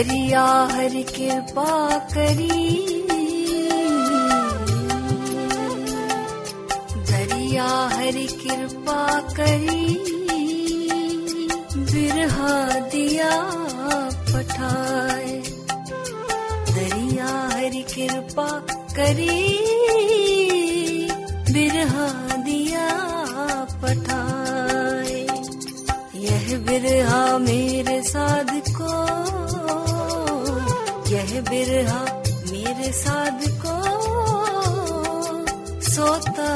दरिया हर कृपा करी। दरिया हर कृपा करी। बिरहा दिया पठाए। दरिया हर कृपा करी। बिरहा दिया पठाए। यह बिरहा मेरे साध को यह बिरहा मेरे साध को सोता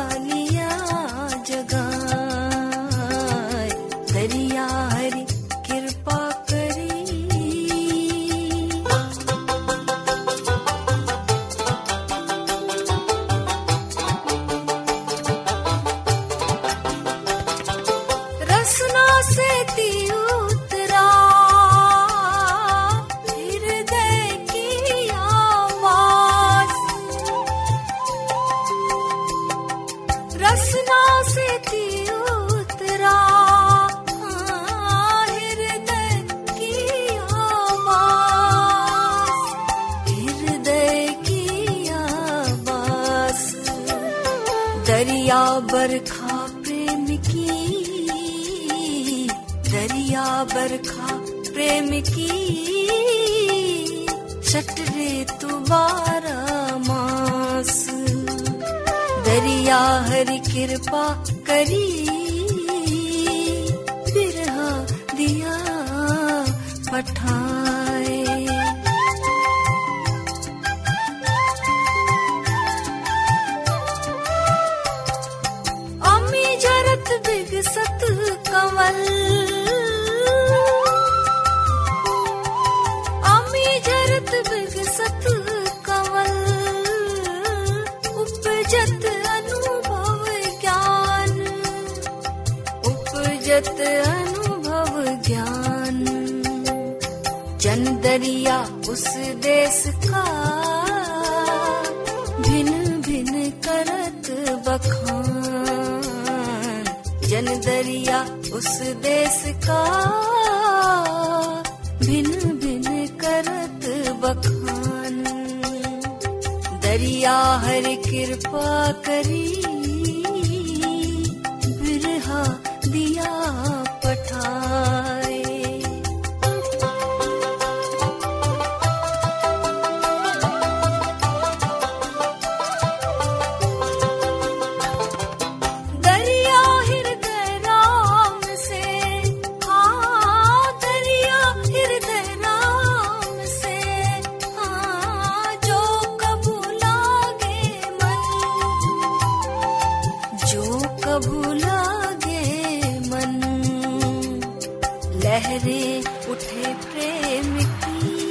लहरे उठे प्रेम की,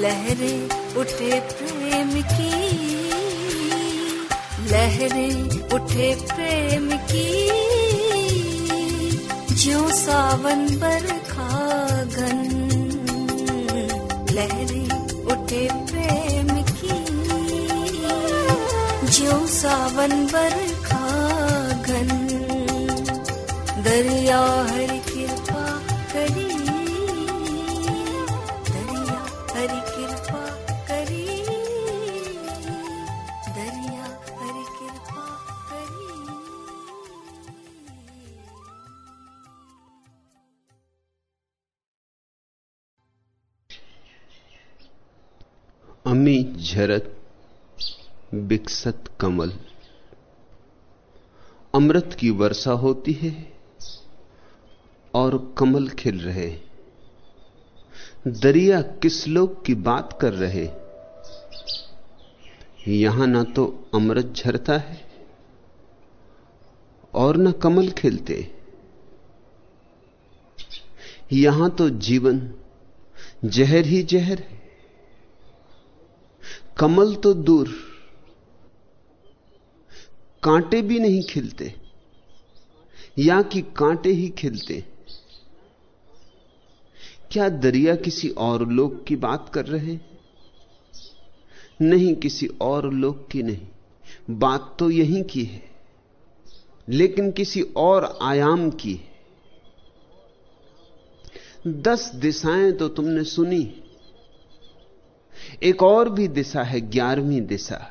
लहरे उठे प्रेम की, लहरे उठे प्रेम की। जो सावन बरखा घन, लहरे उठे प्रेम की। जो सावन बरखा घन, दरिया हरि अमी झरत बिकसत कमल। अमृत की वर्षा होती है और कमल खिल रहे दरिया किस लोग की बात कर रहे यहाँ ना तो अमृत झरता है और ना कमल खिलते। यहाँ तो जीवन जहर ही जहर है। कमल तो दूर, कांटे भी नहीं खिलते, या कि कांटे ही खिलते। क्या दरिया किसी और लोक की बात कर रहे हैं? नहीं, किसी और लोक की नहीं। बात तो यही की है, लेकिन किसी और आयाम की है। दस दिशाएँ तो तुमने सुनी एक और भी दिशा है, ग्यारहवीं दिशा।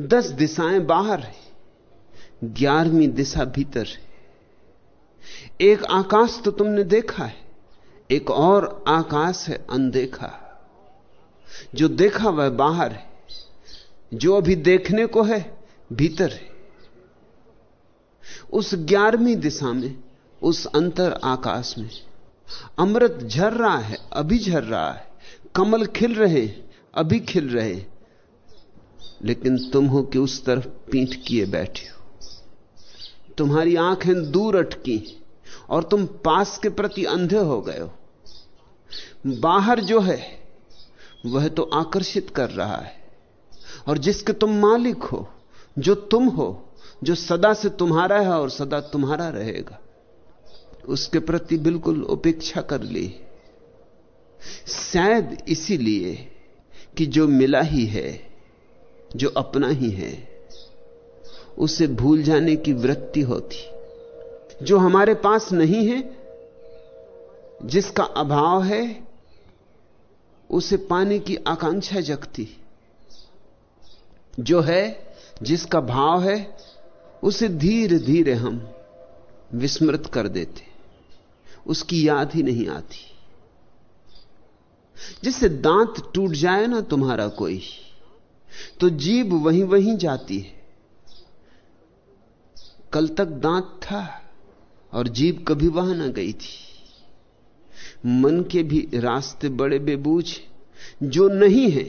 दस दिशाएँ बाहर है, ग्यारहवीं दिशा भीतर है। एक आकाश तो तुमने देखा है, एक और आकाश है अनदेखा। जो देखा वह बाहर है, जो अभी देखने को है, भीतर है। उस ग्यारहवीं दिशा में, उस अंतर आकाश में, अमृत झर रहा है, अभी झर रहा है। कमल खिल रहे, अभी खिल रहे, लेकिन तुम हो कि उस तरफ़ पीठ किए बैठे हो। तुम्हारी आँखें दूर अटकी और तुम पास के प्रति अंधे हो गए हो। बाहर जो है, वह तो आकर्षित कर रहा है। और जिसके तुम मालिक हो, जो तुम हो, जो सदा से तुम्हारा है और सदा तुम्हारा रहेगा, उसके प्रति बिल्कुल उपेक्षा कर ली। शायद इसीलिए कि जो मिला ही है, जो अपना ही है, उसे भूल जाने की वृत्ति होती। जो हमारे पास नहीं है, जिसका अभाव है, उसे पाने की आकांक्षा जगती। जो है, जिसका भाव है, उसे धीरे धीरे हम विस्मृत कर देते। उसकी याद ही नहीं आती। जिससे दांत टूट जाए ना तुम्हारा कोई तो जीभ वहीं वहीं जाती है। कल तक दांत था और जीभ कभी वहाँ ना गई थी। मन के भी रास्ते बड़े बेबूझ जो नहीं है,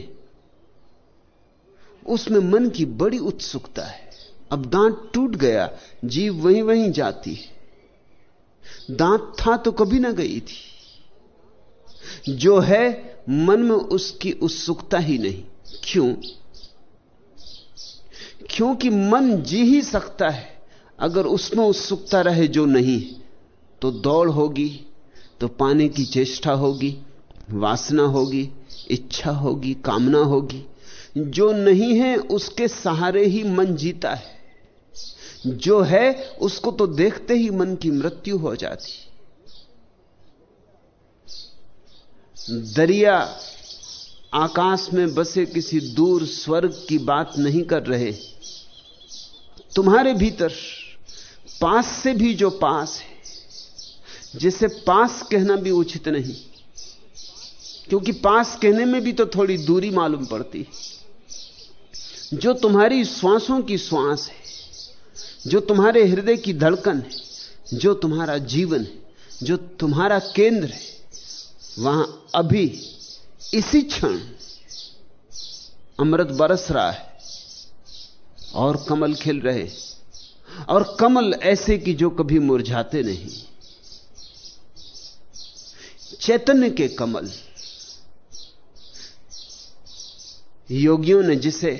उसमें मन की बड़ी उत्सुकता है। अब दांत टूट गया जीव वहीं वहीं जाती है। दांत था तो कभी ना गई थी। जो है, मन में उसकी उत्सुकता ही नहीं। क्यों? क्योंकि मन जी ही सकता है। अगर उसमें उत्सुकता रहे जो नहीं तो दौड़ होगी तो पाने की चेष्टा होगी, वासना होगी, इच्छा होगी, कामना होगी। जो नहीं है, उसके सहारे ही मन जीता है। जो है, उसको तो देखते ही मन की मृत्यु हो जाती। दरिया आकाश में बसे किसी दूर स्वर्ग की बात नहीं कर रहे। तुम्हारे भीतर पास से भी जो पास है, जिसे पास कहना भी उचित नहीं। क्योंकि पास कहने में भी तो थोड़ी दूरी मालूम पड़ती है। जो तुम्हारी श्वासों की श्वास है, जो तुम्हारे हृदय की धड़कन है, जो तुम्हारा जीवन है, जो तुम्हारा केंद्र है वहाँ अभी इसी क्षण अमृत बरस रहा है और कमल खिल रहे और कमल ऐसे कि जो कभी मुरझाते नहीं। चैतन्य के कमल। योगियों ने जिसे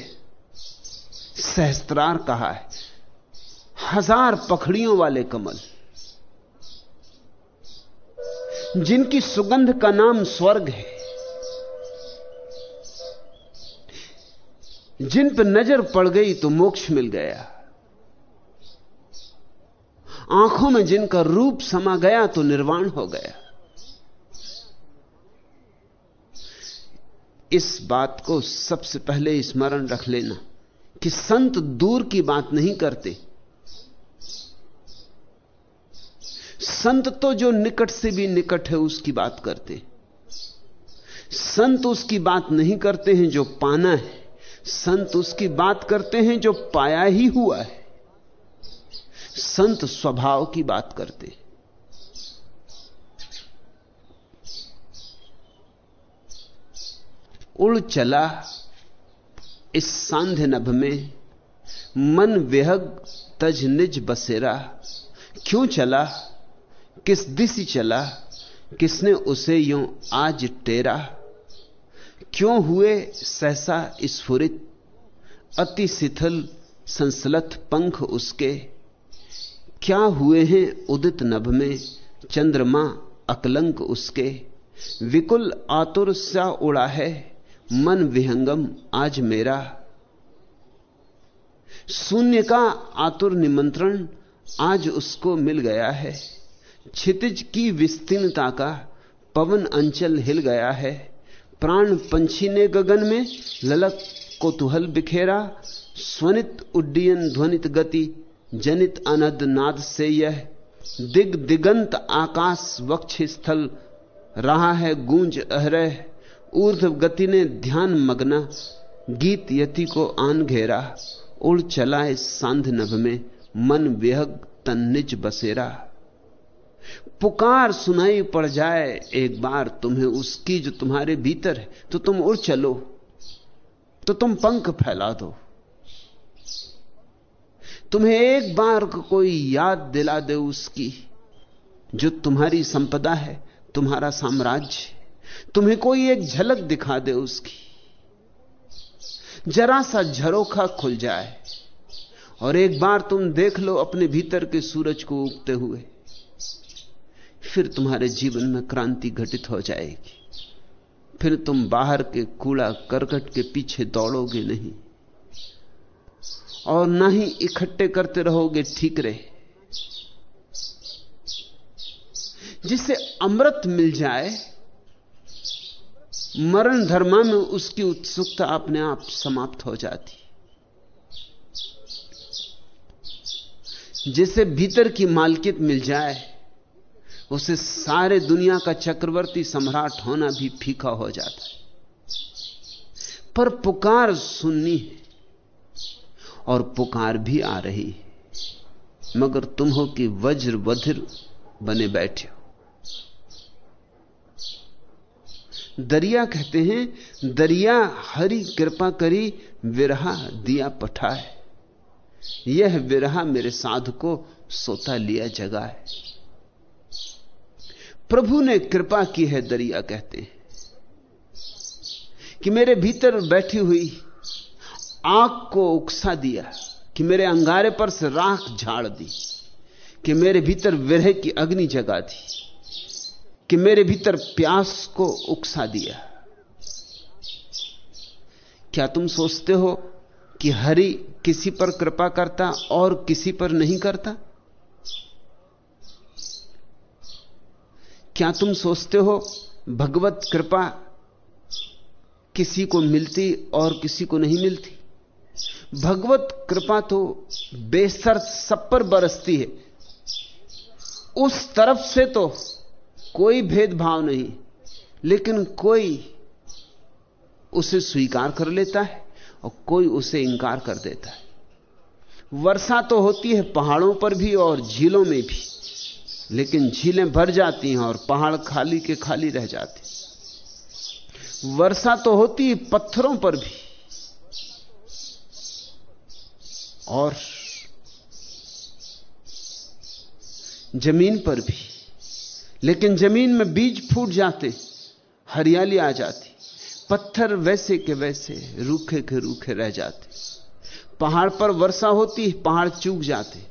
सहस्त्रार कहा है, हज़ार पखड़ियों वाले कमल। जिनकी सुगंध का नाम स्वर्ग है, जिन पर नज़र पड़ गई तो मोक्ष मिल गया। आँखों में जिनका रूप समा गया तो निर्वाण हो गया। इस बात को सबसे पहले स्मरण रख लेना कि संत दूर की बात नहीं करते। संत तो जो निकट से भी निकट है, उसकी बात करते संत उसकी बात नहीं करते हैं जो पाना है। संत उसकी बात करते हैं जो पाया ही हुआ है। संत स्वभाव की बात करते उड़ चला इस सांध्य नभ में, मन विहग तज निज बसेरा। क्यों चला? किस दिशि चला, किसने उसे यूँ आज टेरा? क्यों हुए सहसा स्फुरित अति शिथिल संसलत पंख उसके। क्या हुए हैं उदित नभ में चंद्रमा अकलंक उसके? विकुल आतुर सा उड़ा है, मन विहंगम आज मेरा। शून्य का आतुर निमंत्रण आज उसको मिल गया है। क्षितिज की विस्तीर्णता का पवन अंचल हिल गया है। प्राण पंछी ने गगन में ललक कोतूहल बिखेरा। स्वनित उड्डयन ध्वनित गति, जनित अनद नाद से यह दिग दिगंत आकाश वक्ष स्थल रहा है गूंज अहरह। ऊर्ध्व गति ने ध्यान मगना, गीत यति को आन घेरा। उड़ चला इस सांध नभ में, मन विहग तन निज बसेरा। पुकार सुनाई पड़ जाए एक बार तुम्हें उसकी जो तुम्हारे भीतर है तो तुम उड़ चलो तो तुम पंख फैला दो। तुम्हें एक बार कोई याद दिला दे उसकी, जो तुम्हारी संपदा है, तुम्हारा साम्राज्य तुम्हें कोई एक झलक दिखा दे उसकी, जरा सा झरोखा खुल जाए, और एक बार तुम देख लो अपने भीतर के सूरज को उगते हुए। फिर तुम्हारे जीवन में क्रांति घटित हो जाएगी। फिर तुम बाहर के कूड़ा करकट के पीछे दौड़ोगे नहीं। और ना ही इकट्ठे करते रहोगे ठीक रहे। जिसे अमृत मिल जाए, मरण धर्मा में उसकी उत्सुकता अपने आप समाप्त हो जाती। जिसे भीतर की मालकियत मिल जाए उसे सारे दुनिया का चक्रवर्ती सम्राट होना भी फीका हो जाता है। पर पुकार सुननी है और पुकार भी आ रही है। मगर तुम हो कि वज्र वधिर बने बैठे हो। दरिया कहते हैं, दरिया हरी कृपा करी, विरहा दिया पठाए। यह विरहा मेरे साधु को सोता लिया जगा है प्रभु ने कृपा की है, दरिया कहते हैं, कि मेरे भीतर बैठी हुई आग को उकसा दिया, कि मेरे अंगारे पर से राख झाड़ दी, कि मेरे भीतर विरह की अग्नि जगा दी, कि मेरे भीतर प्यास को उकसा दिया। क्या तुम सोचते हो कि हरि किसी पर कृपा करता और किसी पर नहीं करता? क्या तुम सोचते हो भगवत कृपा किसी को मिलती और किसी को नहीं मिलती? भगवत कृपा तो बेसर्त सब पर बरसती है। उस तरफ़ से तो कोई भेदभाव नहीं, लेकिन कोई उसे स्वीकार कर लेता है और कोई उसे इंकार कर देता है। वर्षा तो होती है पहाड़ों पर भी और झीलों में भी। लेकिन झीलें भर जाती हैं और पहाड़ खाली के खाली रह जाते वर्षा तो होती है पत्थरों पर भी। और ज़मीन पर भी। लेकिन ज़मीन में बीज फूट जाते, हरियाली आ जाती, पत्थर वैसे के वैसे, रूखे के रूखे रह जाते। पहाड़ पर वर्षा होती, पहाड़ चूक जाते।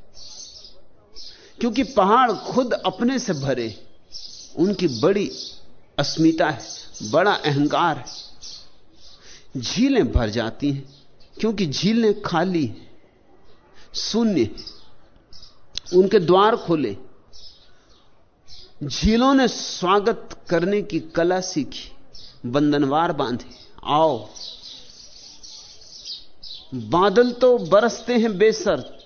क्योंकि पहाड़ खुद अपने से भरे, उनकी बड़ी अस्मिता है, बड़ा अहंकार है। झीलें भर जाती हैं, क्योंकि झीलें खाली शून्य उनके द्वार खोले। झीलों ने स्वागत करने की कला सीखी, बंधनवार बांधे। आओ, बादल तो बरसते हैं बेसर्त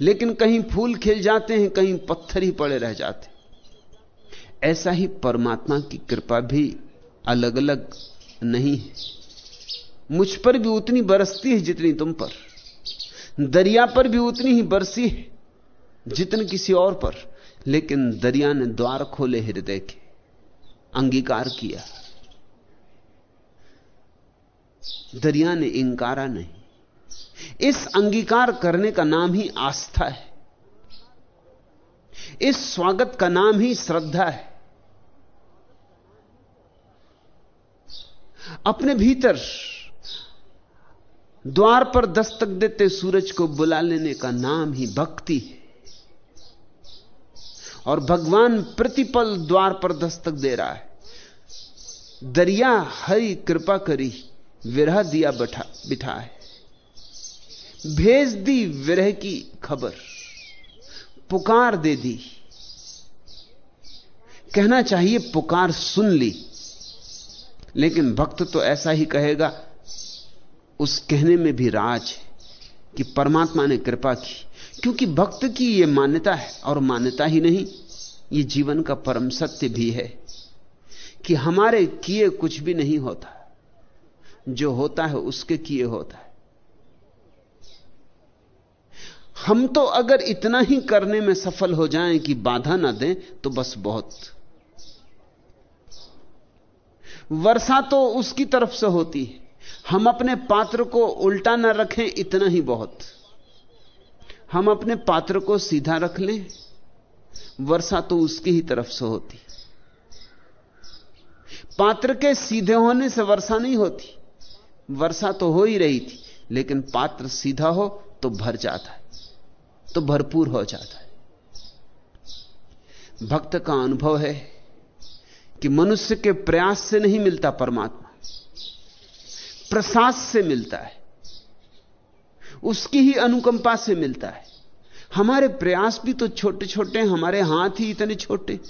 लेकिन कहीं फूल खिल जाते हैं, कहीं पत्थर ही पड़े रह जाते ऐसा ही परमात्मा की कृपा भी अलग अलग नहीं है। मुझ पर भी उतनी बरसती है जितनी तुम पर। दरिया पर भी उतनी ही बरसी है जितनी किसी और पर। लेकिन दरिया ने द्वार खोले हृदय के, अंगीकार किया। दरिया ने इंकारा नहीं। इस अंगीकार करने का नाम ही आस्था है। इस स्वागत का नाम ही श्रद्धा है। अपने भीतर द्वार पर दस्तक देते सूरज को बुला लेने का नाम ही भक्ति है। और भगवान प्रतिपल द्वार पर दस्तक दे रहा है। दरिया हरी कृपा करी विरह दिया बैठा बिठा है। भेज दी विरह की खबर, पुकार दे दी। कहना चाहिए, पुकार सुन ली। लेकिन भक्त तो ऐसा ही कहेगा, उस कहने में भी राज है कि परमात्मा ने कृपा की, क्योंकि भक्त की यह मान्यता है, और मान्यता ही नहीं यह जीवन का परम सत्य भी है कि हमारे किए कुछ भी नहीं होता। जो होता है उसके किए होता है। हम तो अगर इतना ही करने में सफल हो जाएँ कि बाधा ना दें तो बस बहुत। वर्षा तो उसकी तरफ़ से होती है। हम अपने पात्र को उल्टा ना रखें, इतना ही बहुत। हम अपने पात्र को सीधा रख लें, वर्षा तो उसकी ही तरफ़ से होती। पात्र के सीधे होने से वर्षा नहीं होती। वर्षा तो हो ही रही थी, लेकिन पात्र सीधा हो तो भर जाता है। तो भरपूर हो जाता है। भक्त का अनुभव है कि मनुष्य के प्रयास से नहीं मिलता परमात्मा। प्रसाद से मिलता है। उसकी ही अनुकंपा से मिलता है। हमारे प्रयास भी तो छोटे छोटे हमारे हाथ ही इतने छोटे।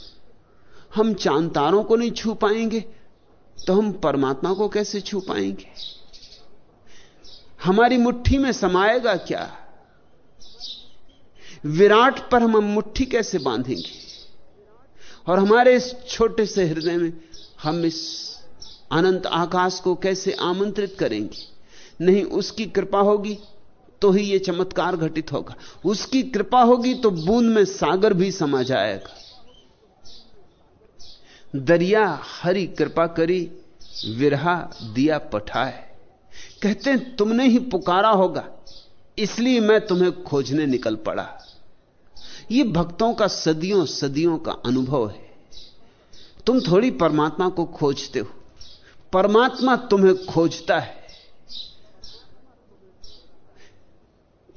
हम चाँद तारों को नहीं छू पाएँगे तो हम परमात्मा को कैसे छू पाएँगे? हमारी मुट्ठी में समाएगा क्या? विराट पर हम मुट्ठी कैसे बांधेंगे? और हमारे इस छोटे से हृदय में हम इस अनंत आकाश को कैसे आमंत्रित करेंगे? नहीं, उसकी कृपा होगी तो ही यह चमत्कार घटित होगा। उसकी कृपा होगी तो बूंद में सागर भी समा जाएगा। दरिया हरी कृपा करी, विरहा दिया पठाए। कहते हैं, तुमने ही पुकारा होगा, इसलिए मैं तुम्हें खोजने निकल पड़ा। यह भक्तों का सदियों सदियों का अनुभव है। तुम थोड़ी परमात्मा को खोजते हो। परमात्मा तुम्हें खोजता है।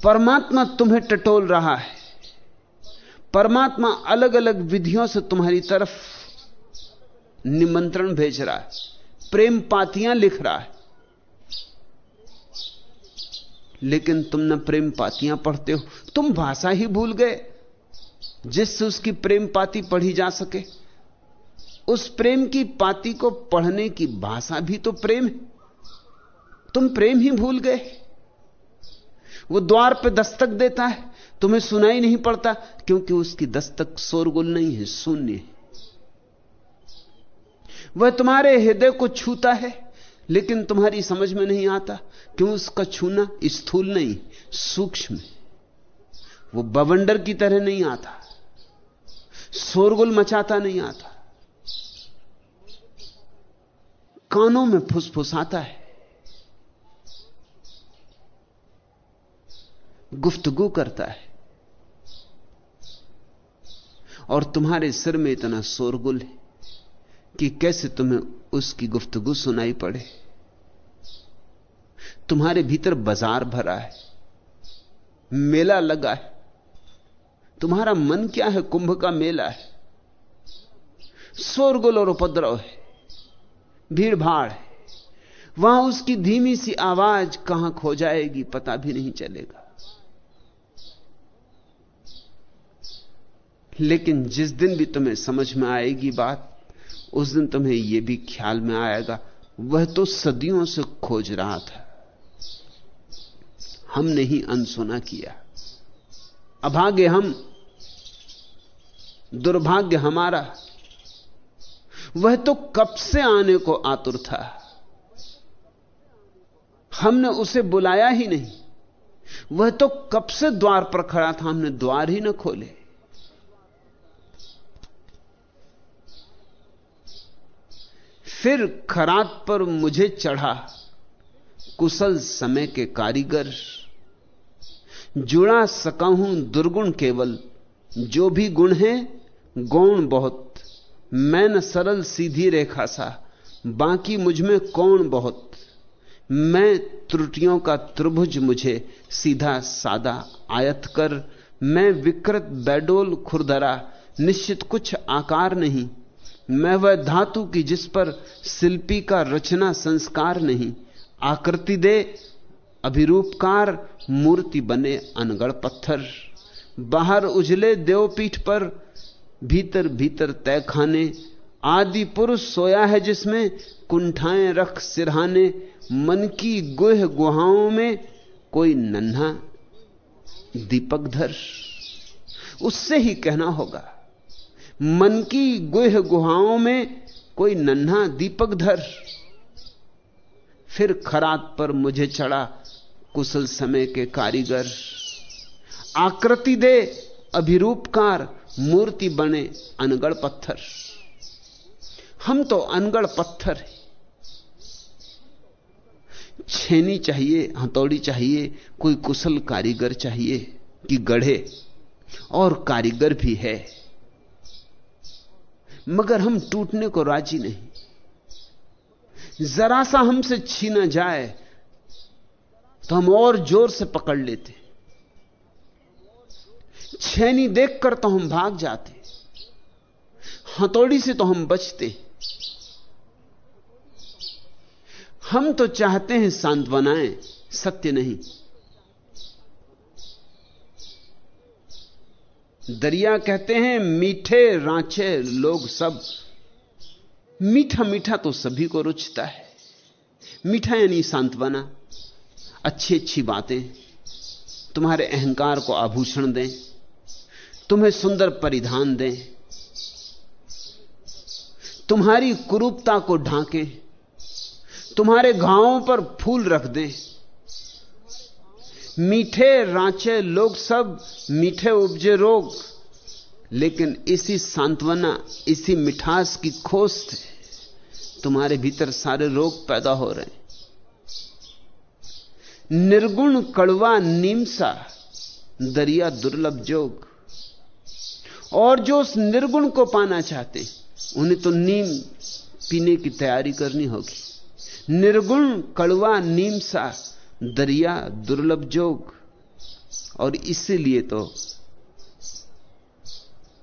परमात्मा तुम्हें टटोल रहा है। परमात्मा अलग अलग विधियों से तुम्हारी तरफ़ निमंत्रण भेज रहा है। प्रेम पातियाँ लिख रहा है। लेकिन तुम न प्रेम पातियाँ पढ़ते हो। तुम भाषा ही भूल गए। जिससे उसकी प्रेम पाती पढ़ी जा सके। उस प्रेम की पाती को पढ़ने की भाषा भी तो प्रेम है। तुम प्रेम ही भूल गए। वो द्वार पे दस्तक देता है, तुम्हें सुनाई नहीं पड़ता, क्योंकि उसकी दस्तक शोरगुल नहीं है, शून्य है। वह तुम्हारे हृदय को छूता है, लेकिन तुम्हारी समझ में नहीं आता क्यों उसका छूना स्थूल नहीं, सूक्ष्म वो बवंडर की तरह नहीं आता। शोरगुल मचाता नहीं आता। कानों में फुसफुसाता है। गुफ्तगु करता है। और तुम्हारे सिर में इतना शोरगुल है कि कैसे तुम्हें उसकी गुफ्तगु सुनाई पड़े। तुम्हारे भीतर बाज़ार भरा है। मेला लगा है। तुम्हारा मन क्या है? कुंभ का मेला है। शोरगुल और उपद्रव है। भीड़ भाड़ है। वहाँ उसकी धीमी सी आवाज़ कहाँ खो जाएगी पता भी नहीं चलेगा। लेकिन जिस दिन भी तुम्हें समझ में आएगी बात, उस दिन तुम्हें यह भी ख्याल में आएगा, वह तो सदियों से खोज रहा था। हमने ही अनसुना किया। अभागे हम दुर्भाग्य हमारा। वह तो कब से आने को आतुर था? हमने उसे बुलाया ही नहीं। वह तो कब से द्वार पर खड़ा था? हमने द्वार ही न खोले। फिर खरात पर मुझे चढ़ा। कुशल समय के कारीगर। जुड़ा सका हूँ दुर्गुण केवल। जो भी गुण है गौण बहुत। मैं सरल सीधी रेखा सा। बाकी मुझमें कौन बहुत? मैं त्रुटियों का त्रिभुज मुझे सीधा सादा आयत कर। मैं विकृत बैडोल खुरदरा, निश्चित कुछ आकार नहीं। मैं वह धातु की जिस पर शिल्पी का रचना संस्कार नहीं। आकृति दे, अभिरूपकार, मूर्ति बने अनगढ़ पत्थर। बाहर उजले देवपीठ पर भीतर भीतर तय खाने, आदि पुरुष सोया है जिसमें कुंठाएँ रख सिरहाने, मन की गुह गुहाओं में कोई नन्हा, दीपक धर। उससे ही कहना होगा, मन की गुह गुहाओं में कोई नन्हा, दीपक धर। फिर खरात पर मुझे चढ़ा कुशल समय के कारीगर। आकृति दे अभिरूपकार मूर्ति बने अनगढ़ पत्थर। हम तो अनगढ़ पत्थर छेनी चाहिए, हथौड़ी चाहिए, कोई कुशल कारीगर चाहिए कि गढ़े, और कारीगर भी है। मगर हम टूटने को राज़ी नहीं। जरा सा हमसे छीना जाए तो हम और ज़ोर से पकड़ लेते। छेनी देखकर तो हम भाग जाते हथौड़ी से तो हम बचते हम तो चाहते हैं सांत्वनाएँ सत्य नहीं। दरिया कहते हैं, मीठे रांचे लोग सब। मीठा मीठा तो सभी को रुचता है। मीठा यानी सांत्वना। अच्छी अच्छी बातें। तुम्हारे अहंकार को आभूषण दें। तुम्हें सुंदर परिधान दें। तुम्हारी कुरूपता को ढांके। तुम्हारे घावों पर फूल रख दें। मीठे रांचे लोग सब मीठे उपजे रोग, लेकिन इसी सांत्वना, इसी मिठास की खोज से तुम्हारे भीतर सारे रोग पैदा हो रहे हैं। निर्गुण कड़वा नीमसा, दरिया दुर्लभ जोग। और जो उस निर्गुण को पाना चाहते उन्हें तो नीम पीने की तैयारी करनी होगी। निर्गुण, कड़वा, नीम सा, दरिया, दुर्लभ जोग, और इसीलिए तो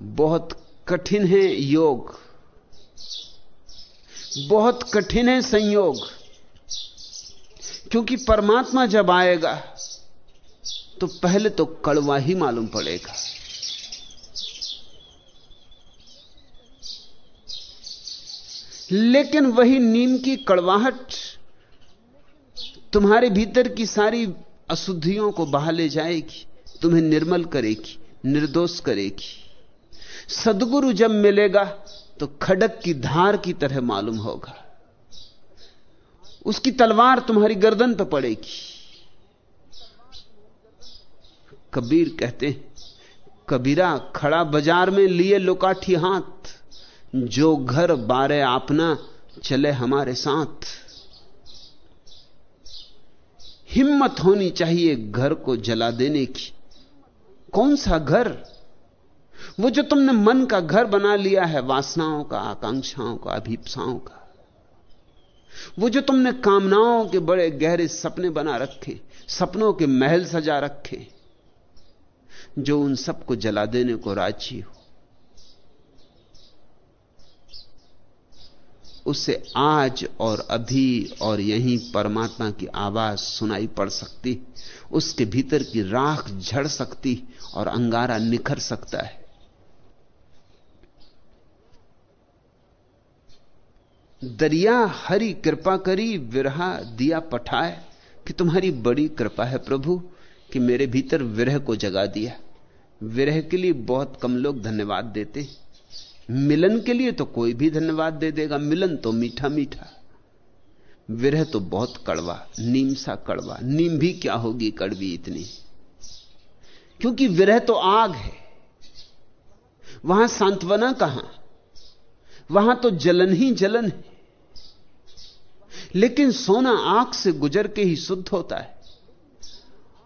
बहुत कठिन है योग। बहुत कठिन है संयोग। क्योंकि परमात्मा जब आएगा तो पहले तो कड़वा ही मालूम पड़ेगा। लेकिन वही नीम की कड़वाहट तुम्हारे भीतर की सारी अशुद्धियों को बहा ले जाएगी, तुम्हें निर्मल करेगी, निर्दोष करेगी। सदगुरु जब मिलेगा तो खड़क की धार की तरह मालूम होगा। उसकी तलवार तुम्हारी गर्दन पर पड़ेगी। कबीर कहते हैं, कबीरा खड़ा बाज़ार में लिए लुकाठी हाथ। जो घर बारे अपना चले हमारे साथ। हिम्मत होनी चाहिए घर को जला देने की। कौन सा घर? वो जो तुमने मन का घर बना लिया है, वासनाओं का, आकांक्षाओं का, अभिप्साओं का। वो जो तुमने कामनाओं के बड़े गहरे सपने बना रखे, सपनों के महल सजा रखे, जो उन सबको जला देने को राज़ी हो। उसे आज और अभी और यहीं परमात्मा की आवाज़ सुनाई पड़ सकती, उसके भीतर की राख झड़ सकती और अंगारा निखर सकता है। दरिया हरी कृपा करी, विरहा दिया पठाए कि तुम्हारी बड़ी कृपा है प्रभु, कि मेरे भीतर विरह को जगा दिया। विरह के लिए बहुत कम लोग धन्यवाद देते। मिलन के लिए तो कोई भी धन्यवाद दे देगा। मिलन तो मीठा मीठा। विरह तो बहुत कड़वा, नीम सा कड़वा। नीम भी क्या होगी कड़वी इतनी? क्योंकि विरह तो आग है। वहाँ सांत्वना कहाँ? वहाँ तो जलन ही जलन है। लेकिन सोना आँख से गुजर के ही शुद्ध होता है।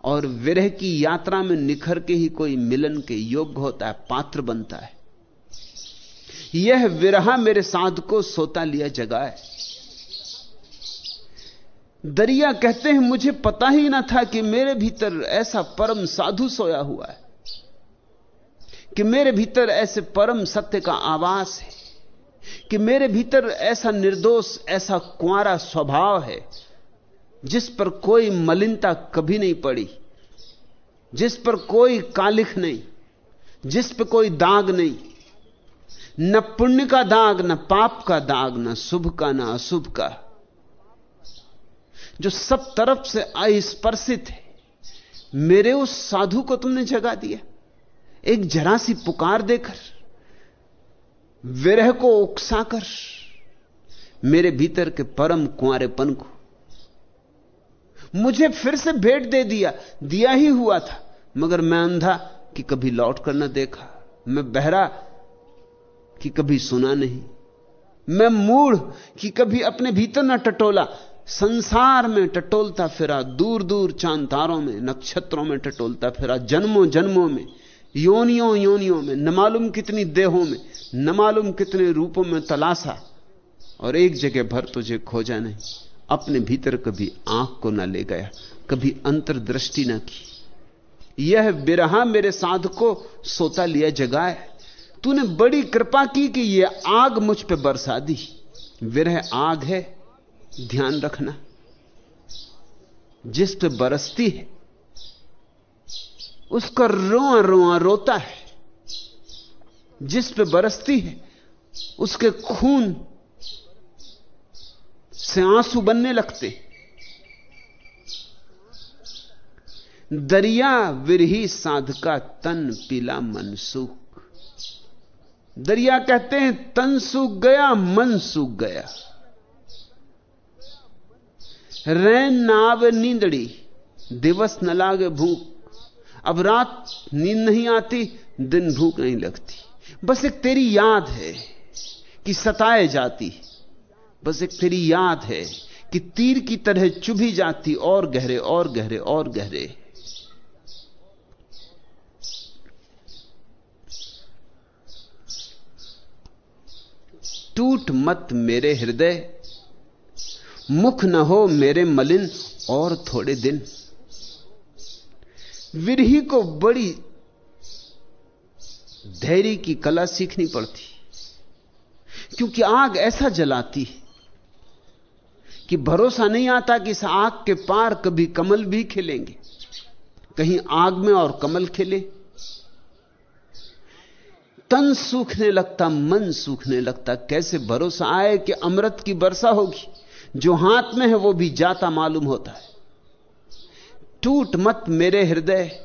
और विरह की यात्रा में निखर के ही कोई मिलन के योग्य होता है, पात्र बनता है। यह विरहा मेरे साध को सोता लिया जगाए दरिया कहते हैं, मुझे पता ही ना था कि मेरे भीतर ऐसा परम साधु सोया हुआ है, कि मेरे भीतर ऐसे परम सत्य का आवास है, कि मेरे भीतर ऐसा निर्दोष, ऐसा कुआरा स्वभाव है, जिस पर कोई मलिनता कभी नहीं पड़ी, जिस पर कोई कालिख नहीं, जिस पर कोई दाग नहीं न पुण्य का दाग, न पाप का दाग, न शुभ का, न अशुभ का। जो सब तरफ़ से अस्पर्शित है, मेरे उस साधु को तुमने जगा दिया। एक जरा सी पुकार देकर, विरह को उकसाकर, मेरे भीतर के परम कुआरेपन को मुझे फिर से भेंट दे दिया। दिया ही हुआ था, मगर मैं अंधा कि कभी लौट कर न देखा। मैं बहरा कि कभी सुना नहीं। मैं मूढ़ कि कभी अपने भीतर न टटोला। संसार में टटोलता फिरा दूर दूर चाँद तारों में, नक्षत्रों में टटोलता फिरा जन्मों जन्मों में योनियों योनियों में, न मालूम कितनी देहों में, न मालूम कितने रूपों में तलाशा। और एक जगह भर तुझे खोजा नहीं। अपने भीतर कभी आँख को न ले गया, कभी अंतर्दृष्टि न की। यह बिरहा मेरे साध को सोता लिया जगाए। तूने बड़ी कृपा की कि यह आग मुझ पे बरसा दी। विरह आग है, ध्यान रखना। जिस पे बरसती है, उसका रोआ रोआ रोता है। जिस पे बरसती है, उसके खून से आँसू बनने लगते दरिया विरही साधका तन पीला मनसूख। दरिया कहते हैं, तन सूख गया, मन सूख गया। रैन नाव नींदड़ी, दिवस न लागे भूख। अब रात नींद नहीं आती, दिन भूख नहीं लगती। बस एक तेरी याद है कि सताए जाती। बस एक तेरी याद है कि तीर की तरह चुभी जाती, और गहरे और गहरे और गहरे। टूट मत मेरे हृदय, मुख न हो मेरे मलिन और थोड़े दिन। विरही को बड़ी धैर्य की कला सीखनी पड़ती, क्योंकि आग ऐसा जलाती कि भरोसा नहीं आता कि इस आग के पार कभी कमल भी खिलेंगे। कहीं आग में और कमल खिले। तन सूखने लगता, मन सूखने लगता। कैसे भरोसा आए कि अमृत की वर्षा होगी? जो हाथ में है, वो भी जाता मालूम होता है। टूट मत मेरे हृदय,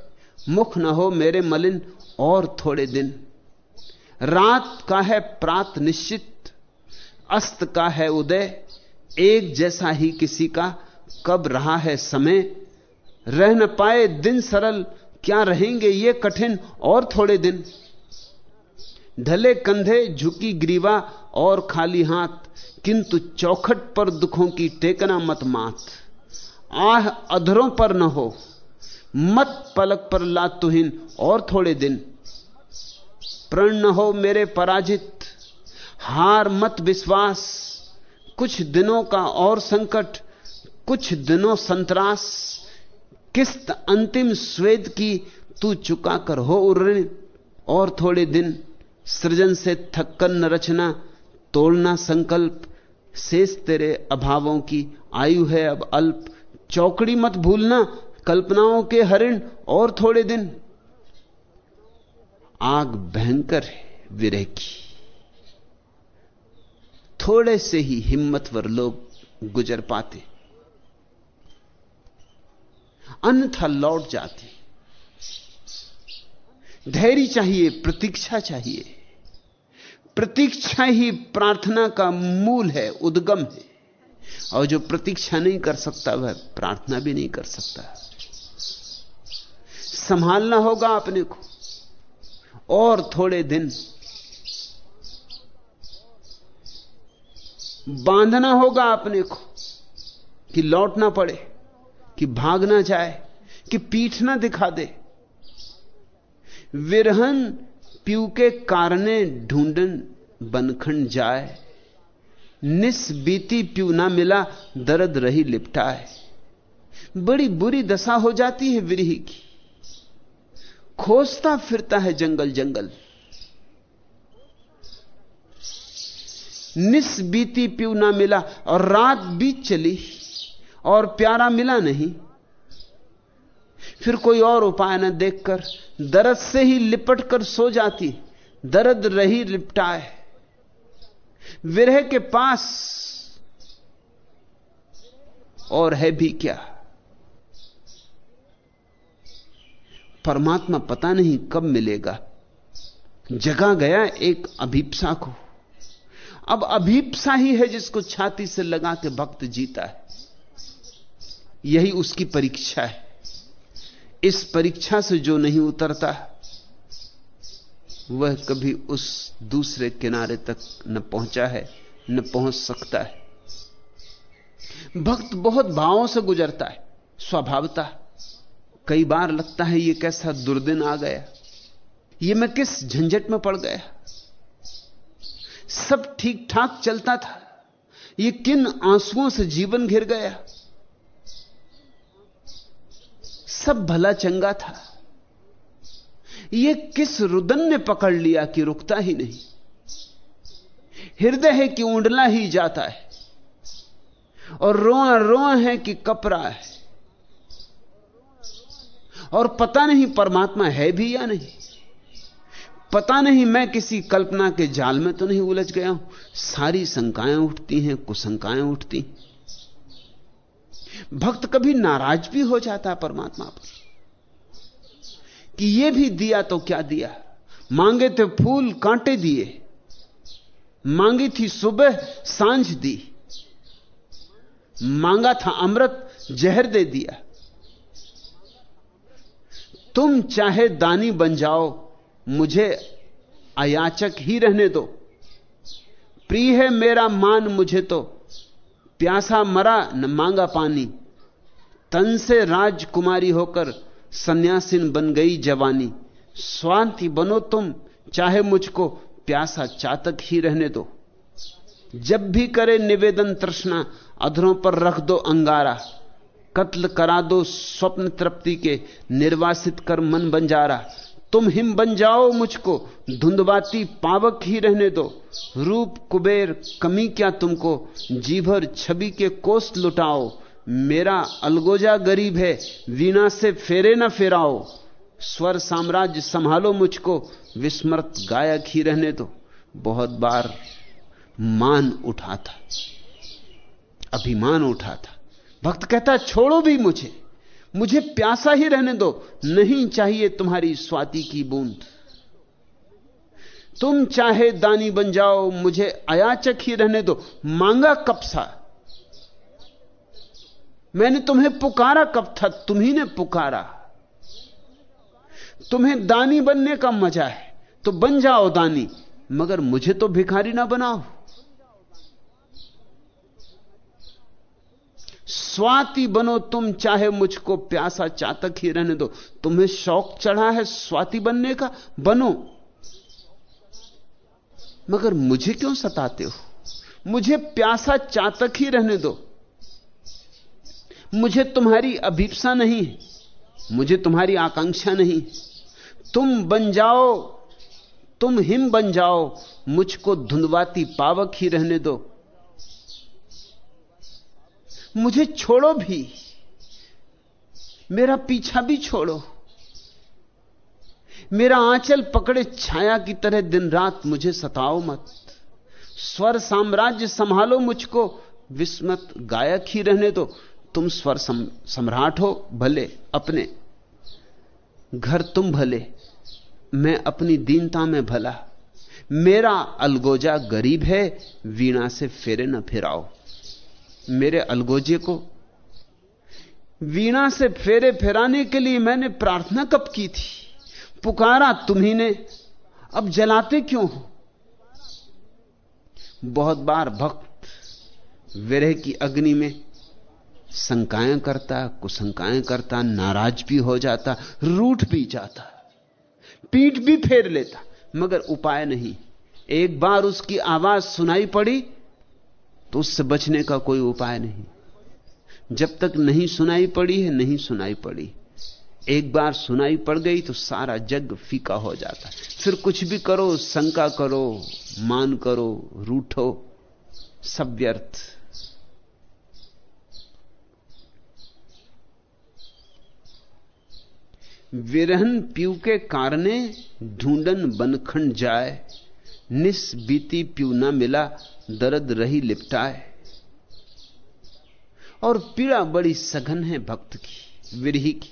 मुख न हो मेरे मलिन, और थोड़े दिन। रात का है प्रात निश्चित, अस्त का है उदय। एक जैसा ही किसी का कब रहा है समय। रह न पाए दिन सरल, क्या रहेंगे ये कठिन और थोड़े दिन? ढले कंधे, झुकी ग्रीवा और खाली हाथ, किंतु चौखट पर दुखों की टेकना मत मात। आह, अधरों पर न हो, मत पलक पर लातुहीन और थोड़े दिन। प्रण न हो मेरे पराजित, हार मत विश्वास, कुछ दिनों का और संकट, कुछ दिनों संतरास। किस्त अंतिम स्वेद की तू चुका कर हो उर्ण और थोड़े दिन। सृजन से थक्कन न रचना, तोड़ना संकल्प, शेष तेरे अभावों की आयु है अब अल्प। चौकड़ी मत भूलना, कल्पनाओं के हरिण और थोड़े दिन। आग भयंकर है विरह की। थोड़े से ही हिम्मतवर लोग गुजर पाते। अन्यथा लौट जाते। धैर्य चाहिए, प्रतीक्षा चाहिए। प्रतीक्षा ही प्रार्थना का मूल है, उद्गम है। और जो प्रतीक्षा नहीं कर सकता, वह प्रार्थना भी नहीं कर सकता। संभालना होगा अपने को। और थोड़े दिन बांधना होगा अपने को, कि लौटना पड़े, कि भागना जाए, कि पीठ ना दिखा दे। विरहन प्यू के कारणे ढूंढन बनखंड जाए। निस बीती प्यू ना मिला, दर्द रही लिपटाए। बड़ी बुरी दशा हो जाती है विरही की। खोजता फिरता है जंगल जंगल। निस बीती प्यू ना मिला, और रात बीत चली, और प्यारा मिला नहीं। फिर कोई और उपाय न देखकर दर्द से ही लिपट कर सो जाती, दर्द रही लिपटाए। विरह के पास और है भी क्या? परमात्मा पता नहीं कब मिलेगा। जगा गया एक अभीपसा को। अब अभीपसा ही है जिसको छाती से लगा के भक्त जीता है। यही उसकी परीक्षा है। इस परीक्षा से जो नहीं उतरता, वह कभी उस दूसरे किनारे तक न पहुँचा है, न पहुँच सकता है। भक्त बहुत भावों से गुजरता है, स्वभावता। कई बार लगता है यह कैसा दुर्दिन आ गया यह मैं किस झंझट में पड़ गया। सब ठीक ठाक चलता था यह किन आंसुओं से जीवन घिर गया। सब भला चंगा था। यह किस रुदन ने पकड़ लिया कि रुकता ही नहीं? हृदय है कि उंडला ही जाता है और रोआ रोआ है कि कपरा है। और पता नहीं परमात्मा है भी या नहीं। पता नहीं मैं किसी कल्पना के जाल में तो नहीं उलझ गया हूँ। सारी शंकाएँ उठती हैं, कुशंकाएँ उठती भक्त कभी नाराज़ भी हो जाता है परमात्मा पर। कि ये भी दिया तो क्या दिया? मांगे थे फूल, कांटे दिए। मांगी थी सुबह, साँझ दी। मांगा था अमृत, जहर दे दिया। तुम चाहे दानी बन जाओ, मुझे अयाचक ही रहने दो। प्रिय है मेरा मान, मुझे तो प्यासा मरा, न मांगा पानी। तन से राजकुमारी होकर सन्यासिन बन गई जवानी। स्वांति बनो तुम, चाहे मुझको प्यासा चातक ही रहने दो। जब भी करे निवेदन तृष्णा, अधरों पर रख दो अंगारा। कत्ल करा दो स्वप्न तृप्ति के, निर्वासित कर मन बंजारा। तुम हिम बन जाओ मुझको धुंधवाती पावक ही रहने दो। रूप, कुबेर, कमी क्या तुमको, जीभर छवि के कोस लुटाओ। मेरा अलगोजा गरीब है, वीणा से फेरे न फेराओ। स्वर साम्राज्य संभालो मुझको विस्मृत गायक ही रहने दो। बहुत बार मान उठा था, अभिमान उठा था। भक्त कहता, छोड़ो भी मुझे। मुझे प्यासा ही रहने दो। नहीं चाहिए तुम्हारी स्वाति की बूंद। तुम चाहे दानी बन जाओ, मुझे अयाचक ही रहने दो। मांगा कब सा? मैंने तुम्हें पुकारा कब था? तुम्ही ने पुकारा। तुम्हें दानी बनने का मज़ा है तो बन जाओ दानी, मगर मुझे तो भिखारी ना बनाओ। स्वाति बनो तुम, चाहे मुझको प्यासा चातक ही रहने दो। तुम्हें शौक चढ़ा है स्वाति बनने का? बनो। मगर मुझे क्यों सताते हो? मुझे प्यासा चातक ही रहने दो। मुझे तुम्हारी अभीपसा नहीं है। मुझे तुम्हारी आकांक्षा नहीं तुम बन जाओ, तुम हिम बन जाओ। मुझको धुंधवाती पावक ही रहने दो। मुझे छोड़ो भी। मेरा पीछा भी छोड़ो। मेरा आंचल पकड़े छाया की तरह दिन रात मुझे सताओ मत। स्वर साम्राज्य संभालो मुझको। विस्मत गायक ही रहने दो। तुम स्वर सम, सम्राट हो भले अपने। घर तुम भले। मैं अपनी दीनता में भला। मेरा अलगोजा गरीब है। वीणा से फेरे न फिराओ। मेरे अलगोजे को। वीणा से फेरे फेराने के लिए मैंने प्रार्थना कब की थी? पुकारा तुम्ही ने, अब जलाते क्यों हो? बहुत बार भक्त विरह की अग्नि में शंकाएँ करता, कुशंकाएँ करता, नाराज़ भी हो जाता, रूठ भी जाता, पीठ भी फेर लेता, मगर उपाय नहीं। एक बार उसकी आवाज़ सुनाई पड़ी तो उससे बचने का कोई उपाय नहीं। जब तक नहीं सुनाई पड़ी है, नहीं सुनाई पड़ी। एक बार सुनाई पड़ गई तो सारा जग फीका हो जाता। फिर कुछ भी करो, शंका करो, मान करो, रूठो, सब व्यर्थ। विरहन पीव के कारणे ढूंढन बनखंड जाए। निस बीती प्यू न मिला, दर्द रही लिपटाए। और पीड़ा बड़ी सघन है भक्त की, विरही की।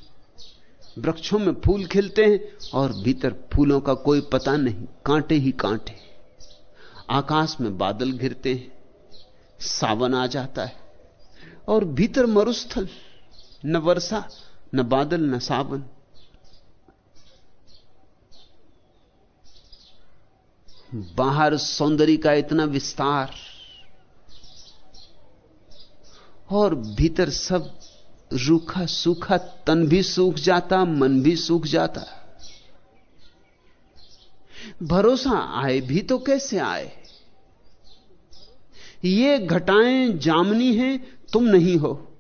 वृक्षों में फूल खिलते हैं और भीतर फूलों का कोई पता नहीं, कांटे ही कांटे। आकाश में बादल घिरते हैं, सावन आ जाता है। और भीतर मरुस्थल, न वर्षा, न बादल, न सावन। बाहर सौंदर्य का इतना विस्तार और भीतर सब रूखा सूखा, तन भी सूख जाता, मन भी सूख जाता। भरोसा आए भी तो कैसे आए? ये घटाएँ जामनी हैं, तुम नहीं हो।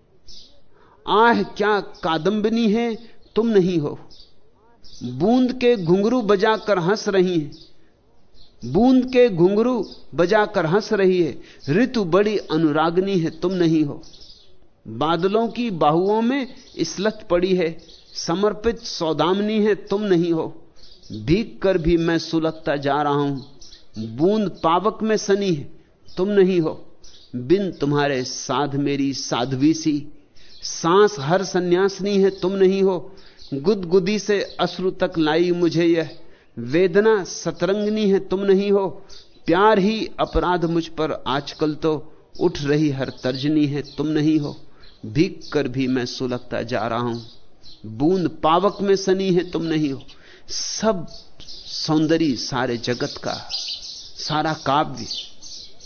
आह, क्या कादंबनी है, तुम नहीं हो। बूंद के घुंघरू बजाकर हंस रही हैं। बूंद के घुंघरू बजाकर हंस रही है। ऋतु बड़ी अनुरागनी है, तुम नहीं हो। बादलों की बाहुओं में इसलत पड़ी है। समर्पित सौदामनी है, तुम नहीं हो। भीग कर भी मैं सुलगता जा रहा हूँ। बूंद पावक में सनी है, तुम नहीं हो। बिन तुम्हारे साध मेरी साध्वी सी। सांस हर सन्यासनी है, तुम नहीं हो। गुदगुदी से अश्रु तक लाई मुझे यह। वेदना सतरंगनी है, तुम नहीं हो। प्यार ही अपराध मुझ पर आजकल तो उठ रही हर तर्जनी है, तुम नहीं हो। भीग कर भी मैं सुलगता जा रहा हूँ। बूंद पावक में सनी है, तुम नहीं हो। सब सौंदर्य सारे जगत का, सारा काव्य,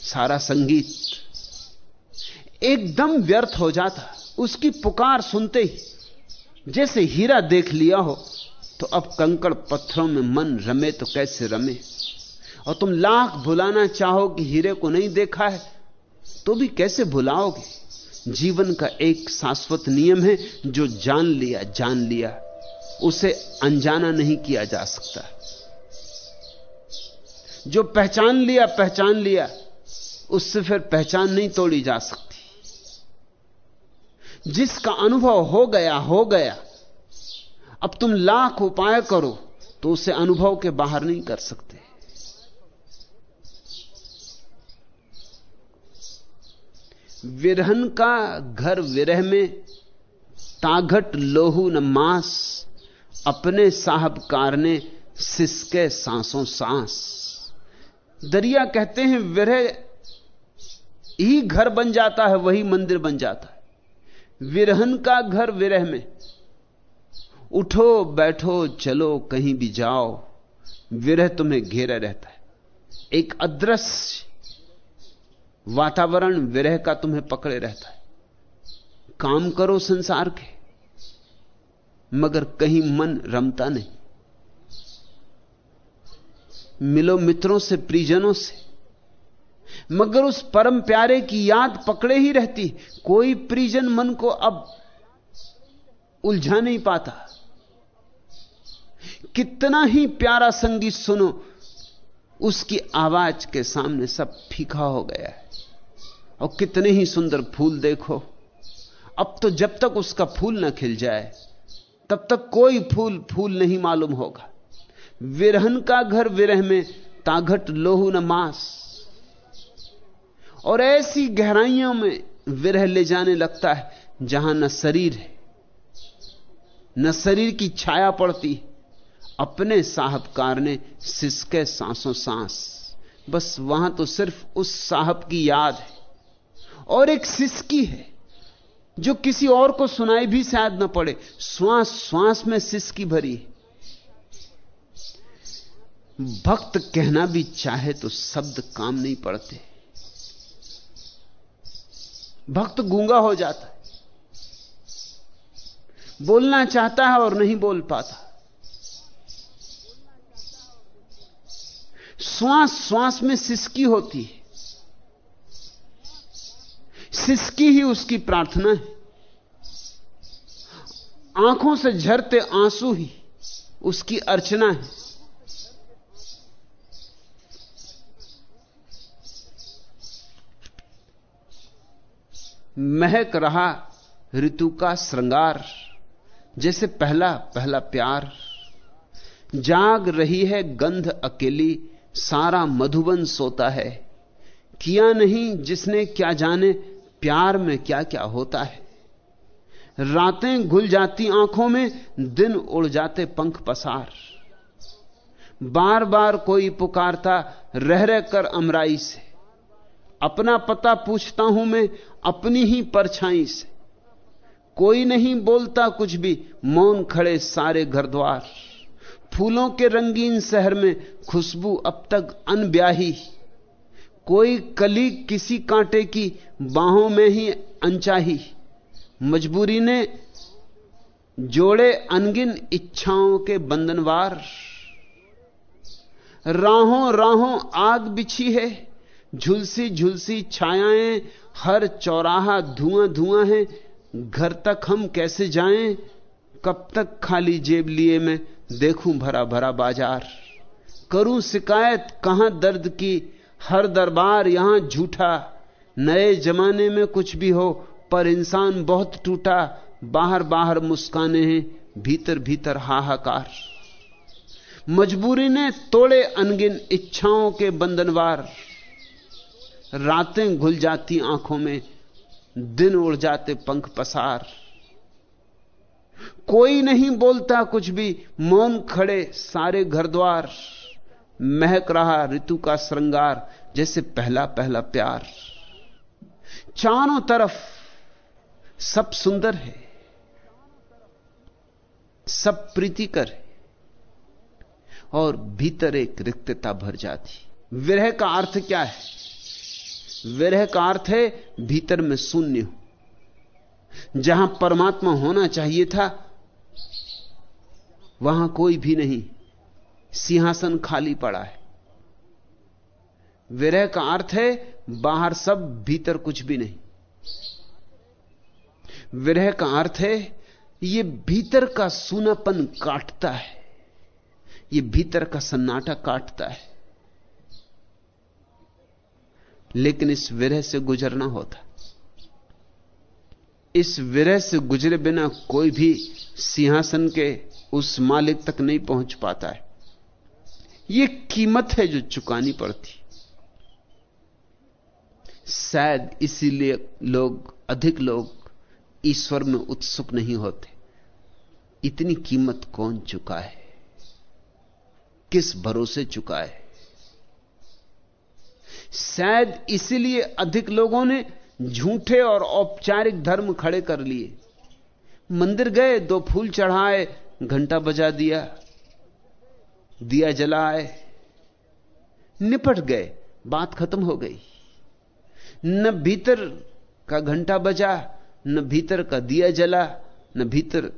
सारा संगीत। एकदम व्यर्थ हो जाता, उसकी पुकार सुनते ही, जैसे हीरा देख लिया हो तो अब कंकड़ पत्थरों में मन रमे तो कैसे रमे? और तुम लाख भुलाना चाहो कि हीरे को नहीं देखा है तो भी कैसे भुलाओगे? जीवन का एक शाश्वत नियम है, जो जान लिया जान लिया। उसे अनजाना नहीं किया जा सकता। जो पहचान लिया पहचान लिया, उससे फिर पहचान नहीं तोड़ी जा सकती। जिसका अनुभव हो गया हो गया। अब तुम लाख उपाय करो तो उसे अनुभव के बाहर नहीं कर सकते। विरहन का घर विरह में ताघट लोहू न मांस, अपने साहबकार ने सिसके सांसों सांस। दरिया कहते हैं, विरह ही घर बन जाता है, वही मंदिर बन जाता है। विरहन का घर विरह में उठो, बैठो, चलो, कहीं भी जाओ, विरह तुम्हें घेरा रहता है। एक अदृश्य वातावरण विरह का तुम्हें पकड़े रहता है। काम करो संसार के, मगर कहीं मन रमता नहीं। मिलो मित्रों से परिजनों से, मगर उस परम प्यारे की याद पकड़े ही रहती। कोई परिजन मन को अब उलझा नहीं पाता। कितना ही प्यारा संगीत सुनो, उसकी आवाज़ के सामने सब फीका हो गया है। और कितने ही सुंदर फूल देखो। अब तो जब तक उसका फूल न खिल जाए, तब तक कोई फूल फूल नहीं मालूम होगा। विरहन का घर विरह में ताघट लोहू न मास। और ऐसी गहराइयों में विरह ले जाने लगता है, जहाँ न शरीर है, न शरीर की छाया पड़ती अपने साहबकार ने सिसके सांसों सांस। बस वहाँ तो सिर्फ़ उस साहब की याद है। और एक सिसकी है, जो किसी और को सुनाई भी शायद न पड़े। श्वास श्वास में सिसकी भरी भक्त कहना भी चाहे तो शब्द काम नहीं पड़ते। भक्त गूँगा हो जाता बोलना चाहता है और नहीं बोल पाता। श्वास श्वास में सिसकी होती है। सिसकी ही उसकी प्रार्थना है। आँखों से झरते आँसू ही उसकी अर्चना है। महक रहा ऋतु का श्रृंगार, जैसे पहला पहला प्यार। जाग रही है गंध अकेली सारा मधुबन सोता है। किया नहीं जिसने क्या जाने, प्यार में क्या क्या होता है। रातें घुल जाती आँखों में, दिन उड़ जाते पंख पसार। बार बार कोई पुकारता रह रह कर अमराई से। अपना पता पूछता हूँ मैं, अपनी ही परछाई से। कोई नहीं बोलता कुछ भी, मौन खड़े सारे घर द्वार। फूलों के रंगीन शहर में खुशबू अब तक अनब्याही। कोई कली किसी कांटे की बाहों में ही अनचाही। मजबूरी ने जोड़े अनगिन इच्छाओं के बंधनवार। राहों राहों आग बिछी है। झुलसी झुलसी छायाएँ, हर चौराहा धुआँ धुआँ है। घर तक हम कैसे जाएँ? कब तक खाली जेब लिए मैं? देखूँ भरा भरा बाज़ार। करूँ शिकायत, कहाँ दर्द की, हर दरबार यहाँ झूठा। नए जमाने में कुछ भी हो, पर इंसान बहुत टूटा। बाहर बाहर मुस्काने हैं, भीतर भीतर हाहाकार। मजबूरी ने तोड़े अनगिन इच्छाओं के बंधनवार। रातें घुल जाती आँखों में, दिन उड़ जाते पंख पसार। कोई नहीं बोलता कुछ भी। मौन खड़े सारे घर द्वार महक रहा ऋतु का श्रृंगार, जैसे पहला पहला प्यार। चारों तरफ़ सब सुंदर है, सब प्रीतिकर है, और भीतर एक रिक्तता भर जाती। विरह का अर्थ क्या है? विरह का अर्थ है, भीतर में शून्य हो। जहाँ परमात्मा होना चाहिए था वहाँ कोई भी नहीं। सिंहासन खाली पड़ा है। विरह का अर्थ है, बाहर सब, भीतर कुछ भी नहीं। विरह का अर्थ है यह भीतर का सूनापन काटता है। यह भीतर का सन्नाटा काटता है। लेकिन इस विरह से गुजरना होता। इस विरह से गुजरे बिना कोई भी सिंहासन के उस मालिक तक नहीं पहुँच पाता है। यह कीमत है जो चुकानी पड़ती। शायद इसीलिए लोग, अधिक लोग ईश्वर में उत्सुक नहीं होते। इतनी कीमत कौन चुका है? किस भरोसे चुका है? शायद इसीलिए अधिक लोगों ने झूठे और औपचारिक धर्म खड़े कर लिए। मंदिर गए, दो फूल चढ़ाए घंटा बजा दिया दिया जलाए निपट गए, बात खत्म हो गई। न भीतर का घंटा बजा, न भीतर का दिया जला, न भीतर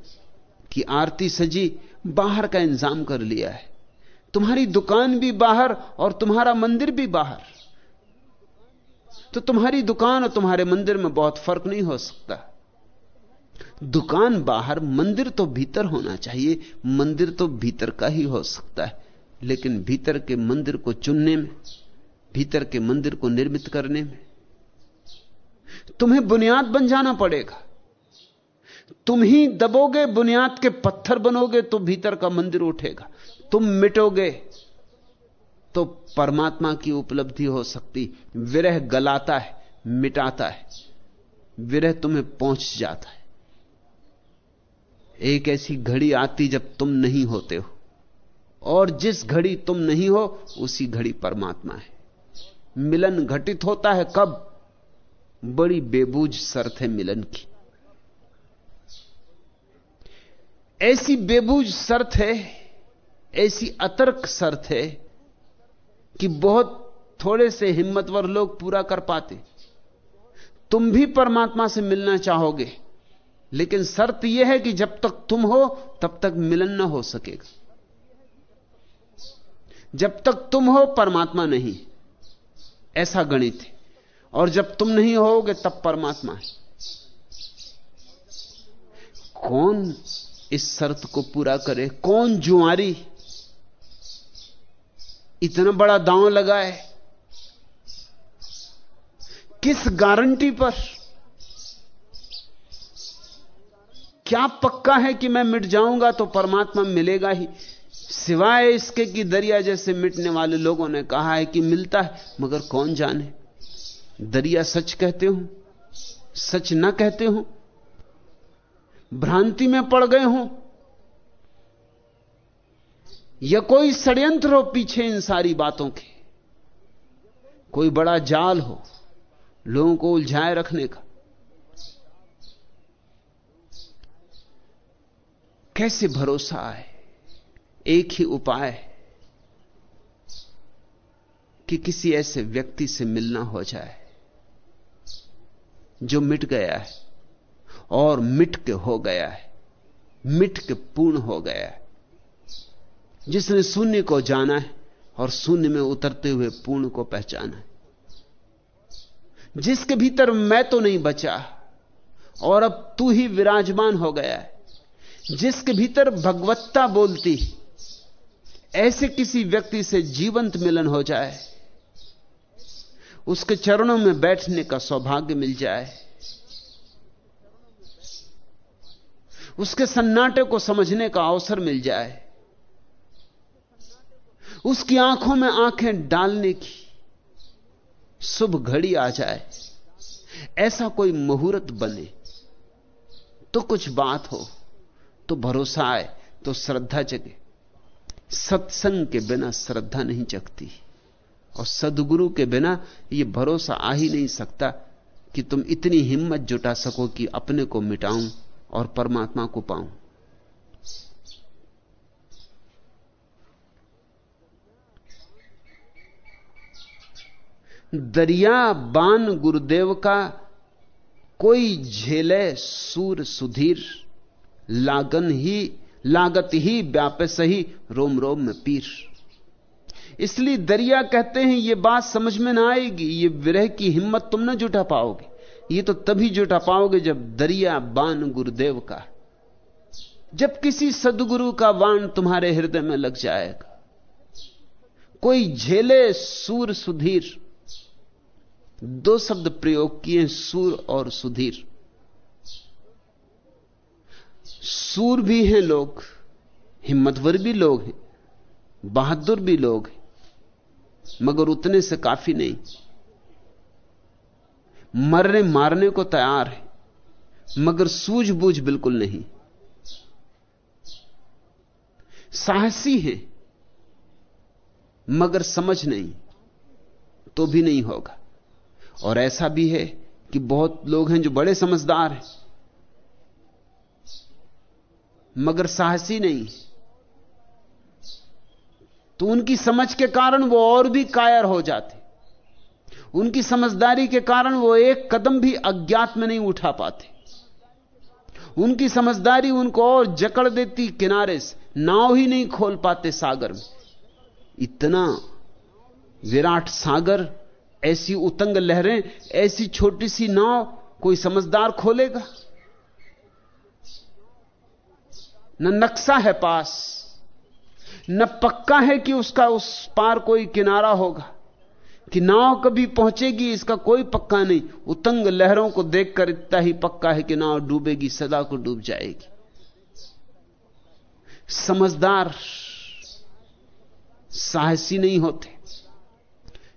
की आरती सजी, बाहर का इंतज़ाम कर लिया है। तुम्हारी दुकान भी बाहर और तुम्हारा मंदिर भी बाहर। तो तुम्हारी दुकान और तुम्हारे मंदिर में बहुत फ़र्क नहीं हो सकता। दुकान बाहर, मंदिर तो भीतर होना चाहिए। मंदिर तो भीतर का ही हो सकता है। लेकिन भीतर के मंदिर को चुनने में, भीतर के मंदिर को निर्मित करने में, तुम्हें बुनियाद बन जाना पड़ेगा। तुम ही दबोगे, बुनियाद के पत्थर बनोगे तो भीतर का मंदिर उठेगा। तुम मिटोगे तो परमात्मा की उपलब्धि हो सकती। विरह गलाता है, मिटाता है। विरह तुम्हें पहुँच जाता है। एक ऐसी घड़ी आती जब तुम नहीं होते हो। और जिस घड़ी तुम नहीं हो, उसी घड़ी परमात्मा है। मिलन घटित होता है कब? बड़ी बेबूझ शर्त है मिलन की। ऐसी बेबूझ शर्त है, ऐसी अतर्क शर्त है कि बहुत थोड़े से हिम्मतवर लोग पूरा कर पाते। तुम भी परमात्मा से मिलना चाहोगे। लेकिन शर्त यह है कि जब तक तुम हो, तब तक मिलन ना हो सकेगा। जब तक तुम हो, परमात्मा नहीं। ऐसा गणित है। और जब तुम नहीं होगे, तब परमात्मा है। कौन इस शर्त को पूरा करे? कौन जुआरी इतना बड़ा दांव लगाए? किस गारंटी पर? क्या पक्का है कि मैं मिट जाऊँगा तो परमात्मा मिलेगा ही? सिवाय इसके कि दरिया जैसे मिटने वाले लोगों ने कहा है कि मिलता है, मगर कौन जाने? दरिया सच कहते हो? सच न कहते हो? भ्रांति में पड़ गए हो? या कोई षड्यंत्र हो पीछे इन सारी बातों के? कोई बड़ा जाल हो, लोगों को उलझाए रखने का? कैसे भरोसा आए एक ही उपाय कि किसी ऐसे व्यक्ति से मिलना हो जाए जो मिट गया है और मिट के हो गया है, मिट के पूर्ण हो गया है। जिसने शून्य को जाना है और शून्य में उतरते हुए पूर्ण को पहचाना है। जिसके भीतर मैं तो नहीं बचा और अब तू ही विराजमान हो गया है। जिसके भीतर भगवत्ता बोलती ऐसे किसी व्यक्ति से जीवंत मिलन हो जाए, उसके चरणों में बैठने का सौभाग्य मिल जाए, उसके सन्नाटे को समझने का अवसर मिल जाए, उसकी आँखों में आँखें डालने की शुभ घड़ी आ जाए, ऐसा कोई मुहूर्त बने तो कुछ बात हो। तो भरोसा आए तो श्रद्धा जगे। सत्संग के बिना श्रद्धा नहीं जगती। और सदगुरु के बिना यह भरोसा आ ही नहीं सकता कि तुम इतनी हिम्मत जुटा सको कि अपने को मिटाऊं और परमात्मा को पाऊँ। दरिया बान गुरुदेव का कोई झेले सूर सुधीर। लागन ही, लागत ही व्यापे सही रोम रोम में पीर। इसलिए दरिया कहते हैं यह बात समझ में ना आएगी, ये विरह की हिम्मत तुम ना जुटा पाओगे। ये तो तभी जुटा पाओगे जब दरिया बान गुरुदेव का जब किसी सदगुरु का बाण तुम्हारे हृदय में लग जाएगा। कोई झेले सूर सुधीर, दो शब्द प्रयोग किए सूर और सुधीर। सूर भी हैं लोग, हिम्मतवर भी लोग हैं, बहादुर भी लोग हैं, मगर उतने से काफ़ी नहीं। मरने मारने को तैयार है, मगर सूझबूझ बिल्कुल नहीं। साहसी है, मगर समझ नहीं तो भी नहीं होगा। और ऐसा भी है कि बहुत लोग हैं जो बड़े समझदार हैं। मगर साहसी नहीं। तो उनकी समझ के कारण वो और भी कायर हो जाते। उनकी समझदारी के कारण वो एक कदम भी अज्ञात में नहीं उठा पाते। उनकी समझदारी उनको और जकड़ देती किनारे से, नाव ही नहीं खोल पाते सागर में। इतना विराट सागर, ऐसी उतंग लहरें, ऐसी छोटी सी नाव कोई समझदार खोलेगा? न नक्शा है पास, न पक्का है कि उसका उस पार कोई किनारा होगा, कि नाव कभी पहुंचेगी, इसका कोई पक्का नहीं। उतंग लहरों को देखकर इतना ही पक्का है कि नाव डूबेगी, सदा को डूब जाएगी। समझदार, साहसी नहीं होते।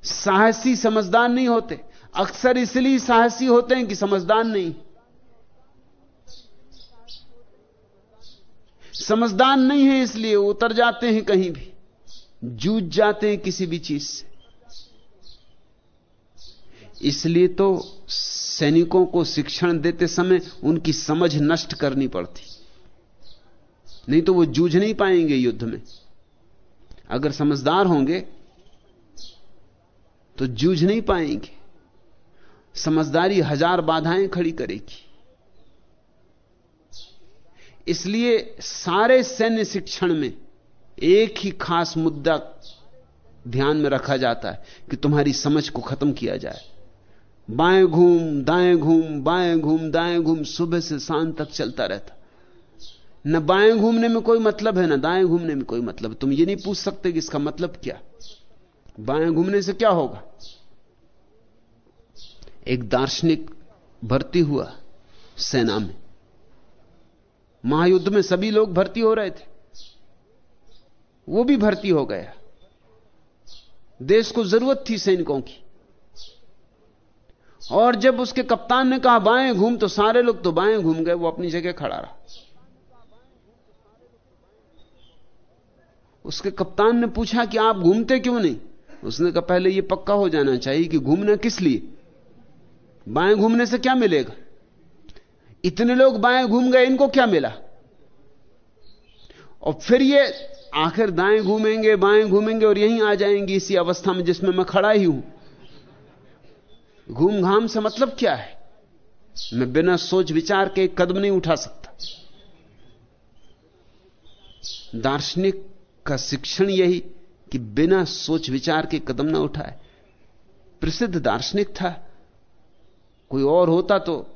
साहसी समझदार नहीं होते। अक्सर इसलिए साहसी होते हैं कि समझदार नहीं। समझदार नहीं है इसलिए उतर जाते हैं कहीं भी। जूझ जाते हैं किसी भी चीज़ से। इसलिए तो सैनिकों को शिक्षण देते समय उनकी समझ नष्ट करनी पड़ती। नहीं तो वो जूझ नहीं पाएँगे युद्ध में। अगर समझदार होंगे तो जूझ नहीं पाएँगे। समझदारी हज़ार बाधाएँ खड़ी करेगी। इसलिए सारे सैन्य शिक्षण में एक ही खास मुद्दा ध्यान में रखा जाता है कि तुम्हारी समझ को खत्म किया जाए। बाएँ घूम, दाएँ घूम, बाएँ घूम, दाएँ घूम, सुबह से शाम तक चलता रहता। न बाएँ घूमने में कोई मतलब है, ना दाएँ घूमने में कोई मतलब। तुम ये नहीं पूछ सकते कि इसका मतलब क्या। बाएँ घूमने से क्या होगा? एक दार्शनिक भर्ती हुआ सेना में। महायुद्ध में सभी लोग भर्ती हो रहे थे। वो भी भर्ती हो गया। देश को ज़रूरत थी सैनिकों की। और जब उसके कप्तान ने कहा, बाएँ घूम तो सारे लोग तो बाएँ घूम गए, वो अपनी जगह खड़ा रहा। उसके कप्तान ने पूछा कि आप घूमते क्यों नहीं? उसने कहा, पहले यह पक्का हो जाना चाहिए कि घूमना किस लिए? बाएँ घूमने से क्या मिलेगा? इतने लोग बाएँ घूम गए, इनको क्या मिला? और फिर ये आखिर दाएँ घूमेंगे, बाएँ घूमेंगे और यहीं आ जाएँगे इसी अवस्था में जिसमें मैं खड़ा ही हूँ। घूम घाम से मतलब क्या है? मैं बिना सोच विचार के कदम नहीं उठा सकता। दार्शनिक का शिक्षण यही कि बिना सोच विचार के कदम ना उठाए। प्रसिद्ध दार्शनिक था। कोई और होता तो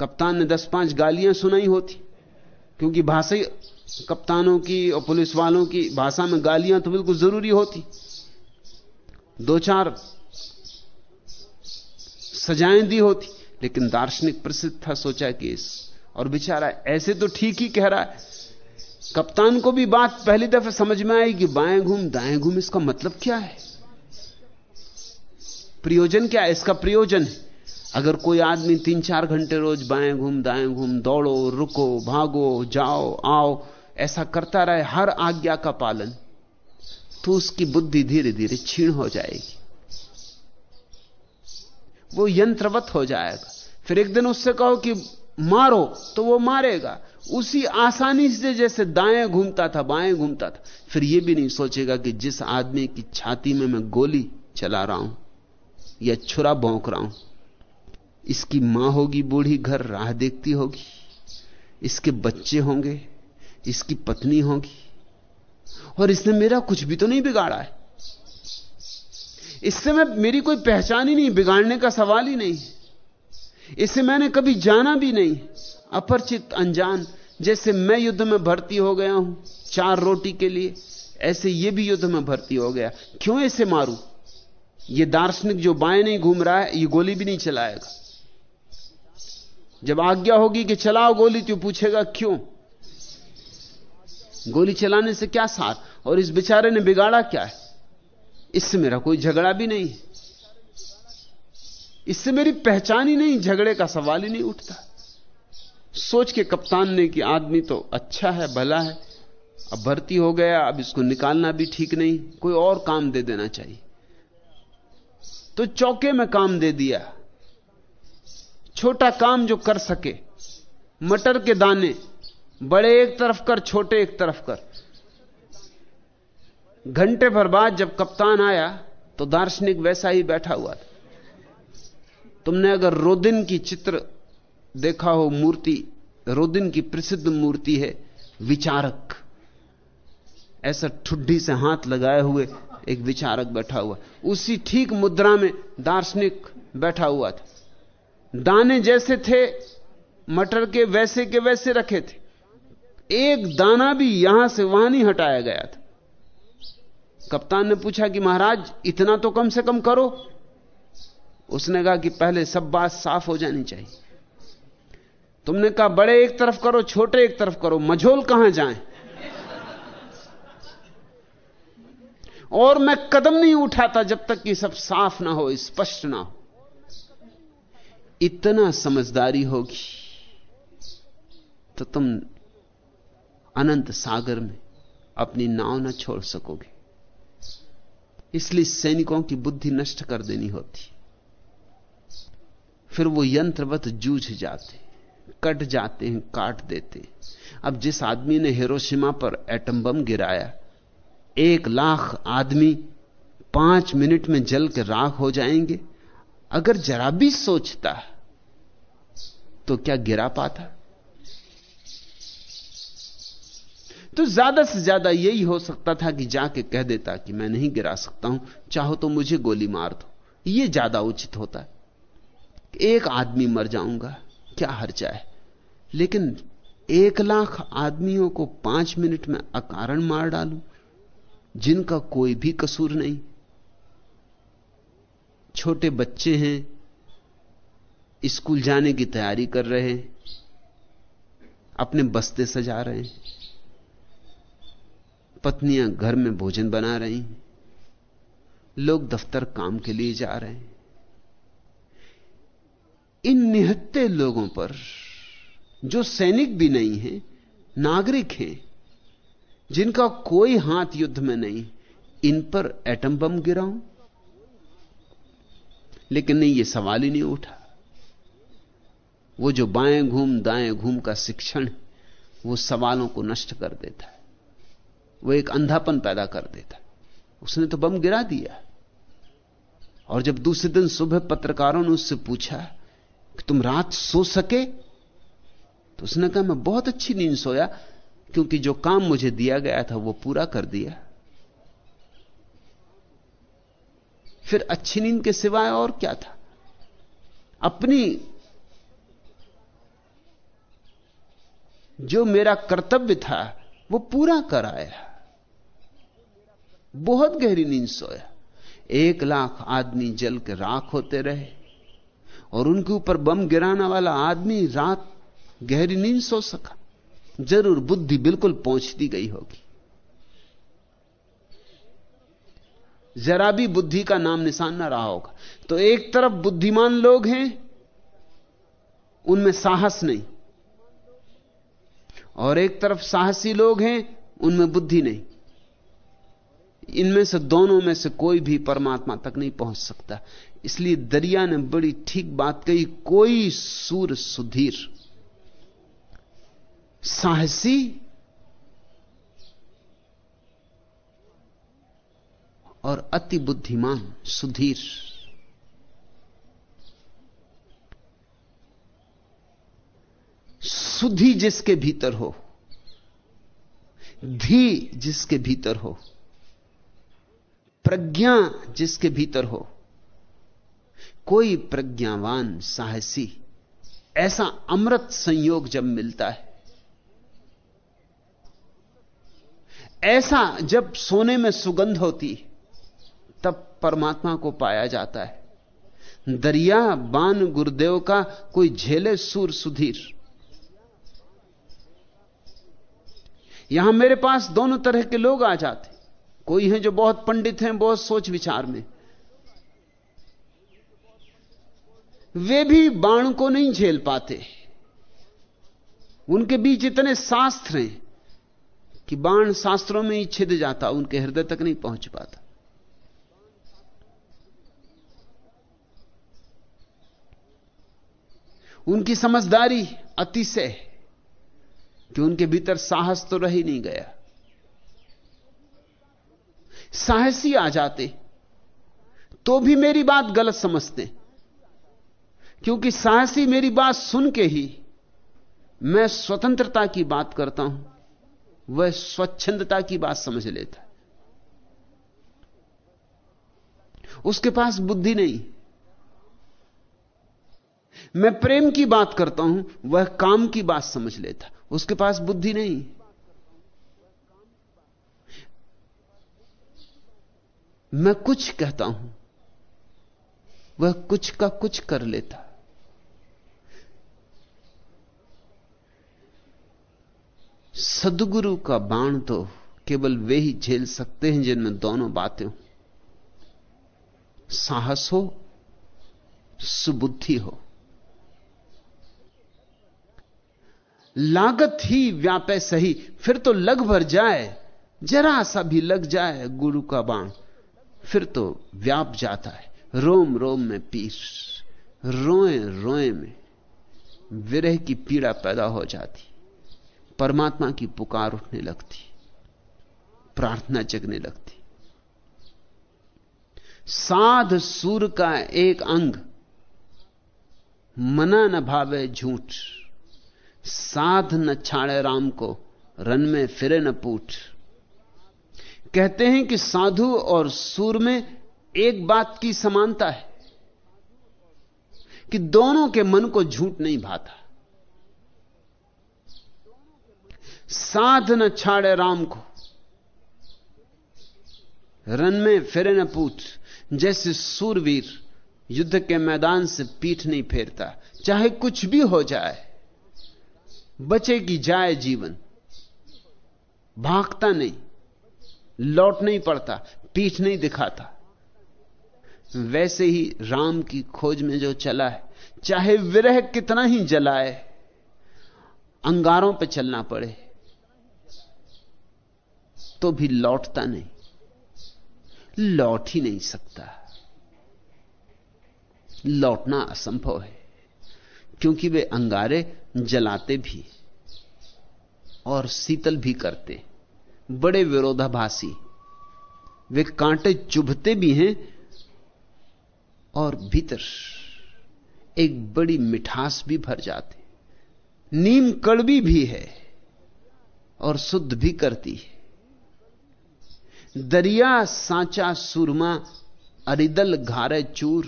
कप्तान ने दस पाँच गालियाँ सुनाई होती। क्योंकि भाषा कप्तानों की और पुलिस वालों की भाषा में गालियाँ तो बिल्कुल ज़रूरी होती। दो चार सजाएँ दी होती, लेकिन दार्शनिक प्रसिद्ध था, सोचा कि इस और बेचारा ऐसे तो ठीक ही कह रहा है। कप्तान को भी बात पहली दफे समझ में आई कि बाएँ घूम, दाएँ घूम, इसका मतलब क्या है? प्रयोजन क्या है? इसका प्रयोजन है। अगर कोई आदमी तीन चार घंटे रोज बाएँ घूम, दाएँ घूम, दौड़ो, रुको, भागो, जाओ, आओ, ऐसा करता रहे, हर आज्ञा का पालन तो उसकी बुद्धि धीरे धीरे क्षीण हो जाएगी। वो यंत्रवत हो जाएगा। फिर एक दिन उससे कहो कि मारो तो वो मारेगा। उसी आसानी से जैसे दाएँ घूमता था, बाएँ घूमता था। फिर ये भी नहीं सोचेगा कि जिस आदमी की छाती में मैं गोली चला रहा हूँ या छुरा भोंक रहा हूँ इसकी माँ होगी, बूढ़ी, घर राह देखती होगी। इसके बच्चे होंगे, इसकी पत्नी होगी। और इसने मेरा कुछ भी तो नहीं बिगाड़ा है। इससे मैं, मेरी कोई पहचान ही नहीं, बिगाड़ने का सवाल ही नहीं इसे मैंने कभी जाना भी नहीं। अपरिचित, अनजान, जैसे मैं युद्ध में भर्ती हो गया हूँ, चार रोटी के लिए, ऐसे ये भी युद्ध में भर्ती हो गया। क्यों इसे मारू? ये दार्शनिक जो बाएँ नहीं घूम रहा है, ये गोली भी नहीं चलाएगा। जब आज्ञा होगी कि चलाओ गोली तो पूछेगा, क्यों? गोली चलाने से क्या सार? और इस बेचारे ने बिगाड़ा क्या है? इससे मेरा कोई झगड़ा भी नहीं इससे मेरी पहचान ही नहीं, झगड़े का सवाल ही नहीं उठता। सोच के कप्तान ने कि आदमी तो अच्छा है, भला है, अब भर्ती हो गया, अब इसको निकालना भी ठीक नहीं, कोई और काम दे देना चाहिए। तो चौके में काम दे दिया। छोटा काम जो कर सके। मटर के दाने, बड़े एक तरफ़ कर, छोटे एक तरफ़ कर। घंटे भर बाद जब कप्तान आया तो दार्शनिक वैसा ही बैठा हुआ था। तुमने अगर रोदिन की चित्र देखा हो, मूर्ति, रोदिन की प्रसिद्ध मूर्ति है, विचारक। ऐसा ठुड्डी से हाथ लगाए हुए एक विचारक बैठा हुआ। उसी ठीक मुद्रा में दार्शनिक बैठा हुआ था। दाने जैसे थे, मटर के वैसे के वैसे रखे थे। एक दाना भी यहाँ से वहाँ नहीं हटाया गया था। कप्तान ने पूछा कि महाराज, इतना तो कम से कम करो। उसने कहा कि पहले सब बात साफ़ हो जानी चाहिए। तुमने कहा, बड़े एक तरफ़ करो, छोटे एक तरफ़ करो, मझोल कहाँ जाएँ? और मैं कदम नहीं उठाता जब तक कि सब साफ़ ना हो, स्पष्ट ना हो। इतना समझदारी होगी तो तुम अनंत सागर में अपनी नाव न छोड़ सकोगे। इसलिए सैनिकों की बुद्धि नष्ट कर देनी होती। फिर वो यंत्रवत जूझ जाते, कट जाते हैं काट देते। अब जिस आदमी ने हिरोशिमा पर एटम बम गिराया, एक लाख आदमी पाँच मिनट में जल के राख हो जाएँगे। अगर जरा भी सोचता तो क्या गिरा पाता? तो ज़्यादा से ज़्यादा यही हो सकता था कि जाके कह देता कि मैं नहीं गिरा सकता हूँ, चाहो तो मुझे गोली मार दो। यह ज़्यादा उचित होता। है एक आदमी मर जाऊँगा, क्या हर्जा है लेकिन एक लाख आदमियों को पाँच मिनट में अकारण मार डालूं, जिनका कोई भी कसूर नहीं। छोटे बच्चे हैं, स्कूल जाने की तैयारी कर रहे हैं, अपने बस्ते सजा रहे हैं, पत्नियाँ घर में भोजन बना रही हैं, लोग दफ्तर काम के लिए जा रहे हैं। इन निहत्ते लोगों पर, जो सैनिक भी नहीं है, नागरिक हैं, जिनका कोई हाथ युद्ध में नहीं, इन पर एटम बम गिराऊं। लेकिन नहीं, ये सवाल ही नहीं उठा। वो जो बाएँ घूम, दाएँ घूम का शिक्षण, वो सवालों को नष्ट कर देता है। वो एक अंधापन पैदा कर देता है। उसने तो बम गिरा दिया। और जब दूसरे दिन सुबह पत्रकारों ने उससे पूछा कि तुम रात सो सके तो उसने कहा, मैं बहुत अच्छी नींद सोया, क्योंकि जो काम मुझे दिया गया था, वो पूरा कर दिया। फिर अच्छी नींद के सिवाय और क्या था? अपनी जो मेरा कर्तव्य था, वो पूरा कराया। बहुत गहरी नींद सोया। एक लाख आदमी जल के राख होते रहे और उनके ऊपर बम गिराने वाला आदमी रात गहरी नींद सो सका। ज़रूर बुद्धि बिल्कुल पहुँचती गई होगी। जरा भी बुद्धि का नाम निशान ना रहा होगा। तो एक तरफ़ बुद्धिमान लोग हैं, उनमें साहस नहीं। और एक तरफ़ साहसी लोग हैं, उनमें बुद्धि नहीं। इनमें से दोनों में से कोई भी परमात्मा तक नहीं पहुँच सकता। इसलिए दरिया ने बड़ी ठीक बात कही, कोई सूर सुधीर, साहसी और अति बुद्धिमान, सुधीर। सुधी जिसके भीतर हो, धी जिसके भीतर हो, प्रज्ञा जिसके भीतर हो, कोई प्रज्ञावान, साहसी, ऐसा अमृत संयोग जब मिलता है, ऐसा जब सोने में सुगंध होती तब परमात्मा को पाया जाता है। दरिया, बान, गुरुदेव का कोई झेले सूर सुधीर। यहाँ मेरे पास दोनों तरह के लोग आ जाते। कोई हैं जो बहुत पंडित हैं, बहुत सोच विचार में। वे भी बाण को नहीं झेल पाते। उनके बीच इतने शास्त्र हैं कि बाण शास्त्रों में ही छिद जाता, उनके हृदय तक नहीं पहुँच पाता। उनकी समझदारी अतिशय कि उनके भीतर साहस तो रह ही नहीं गया। साहसी आ जाते तो भी मेरी बात गलत समझते, क्योंकि साहसी मेरी बात सुन के ही मैं स्वतंत्रता की बात करता हूँ, वह स्वच्छंदता की बात समझ लेता उसके पास बुद्धि नहीं मैं प्रेम की बात करता हूँ, वह काम की बात समझ लेता। उसके पास बुद्धि नहीं। मैं कुछ कहता हूँ, वह कुछ का कुछ कर लेता। सदगुरु का बाण तो केवल वे ही झेल सकते हैं जिनमें दोनों बातें हो। साहस हो, सुबुद्धि हो। लागत ही व्यापे सही। फिर तो लग भर जाए, जरा सा भी लग जाए गुरु का बाण, फिर तो व्याप जाता है। रोम रोम में पीस, रोए रोए में विरह की पीड़ा पैदा हो जाती। परमात्मा की पुकार उठने लगती, प्रार्थना जगने लगती। साध सूर का एक अंग, मना न भावे झूठ। साध न छाड़े राम को, रन में फिरे न पूठ। कहते हैं कि साधु और सूर में एक बात की समानता है कि दोनों के मन को झूठ नहीं भाता। साध न छाड़े राम को, रन में फिरे न पूछ जैसे सूरवीर युद्ध के मैदान से पीठ नहीं फेरता, चाहे कुछ भी हो जाए बचे कि जाए जीवन। भागता नहीं, लौट नहीं पड़ता, पीठ नहीं दिखाता। वैसे ही राम की खोज में जो चला है, चाहे विरह कितना ही जलाए, अंगारों पर चलना पड़े तो भी लौटता नहीं, लौट ही नहीं सकता। लौटना असंभव है, क्योंकि वे अंगारे जलाते भी और शीतल भी करते। बड़े विरोधाभासी। वे कांटे चुभते भी हैं और भीतर एक बड़ी मिठास भी भर जाते। नीम कड़वी भी है और शुद्ध भी करती है। दरिया सांचा सुरमा अरिदल घारे चूर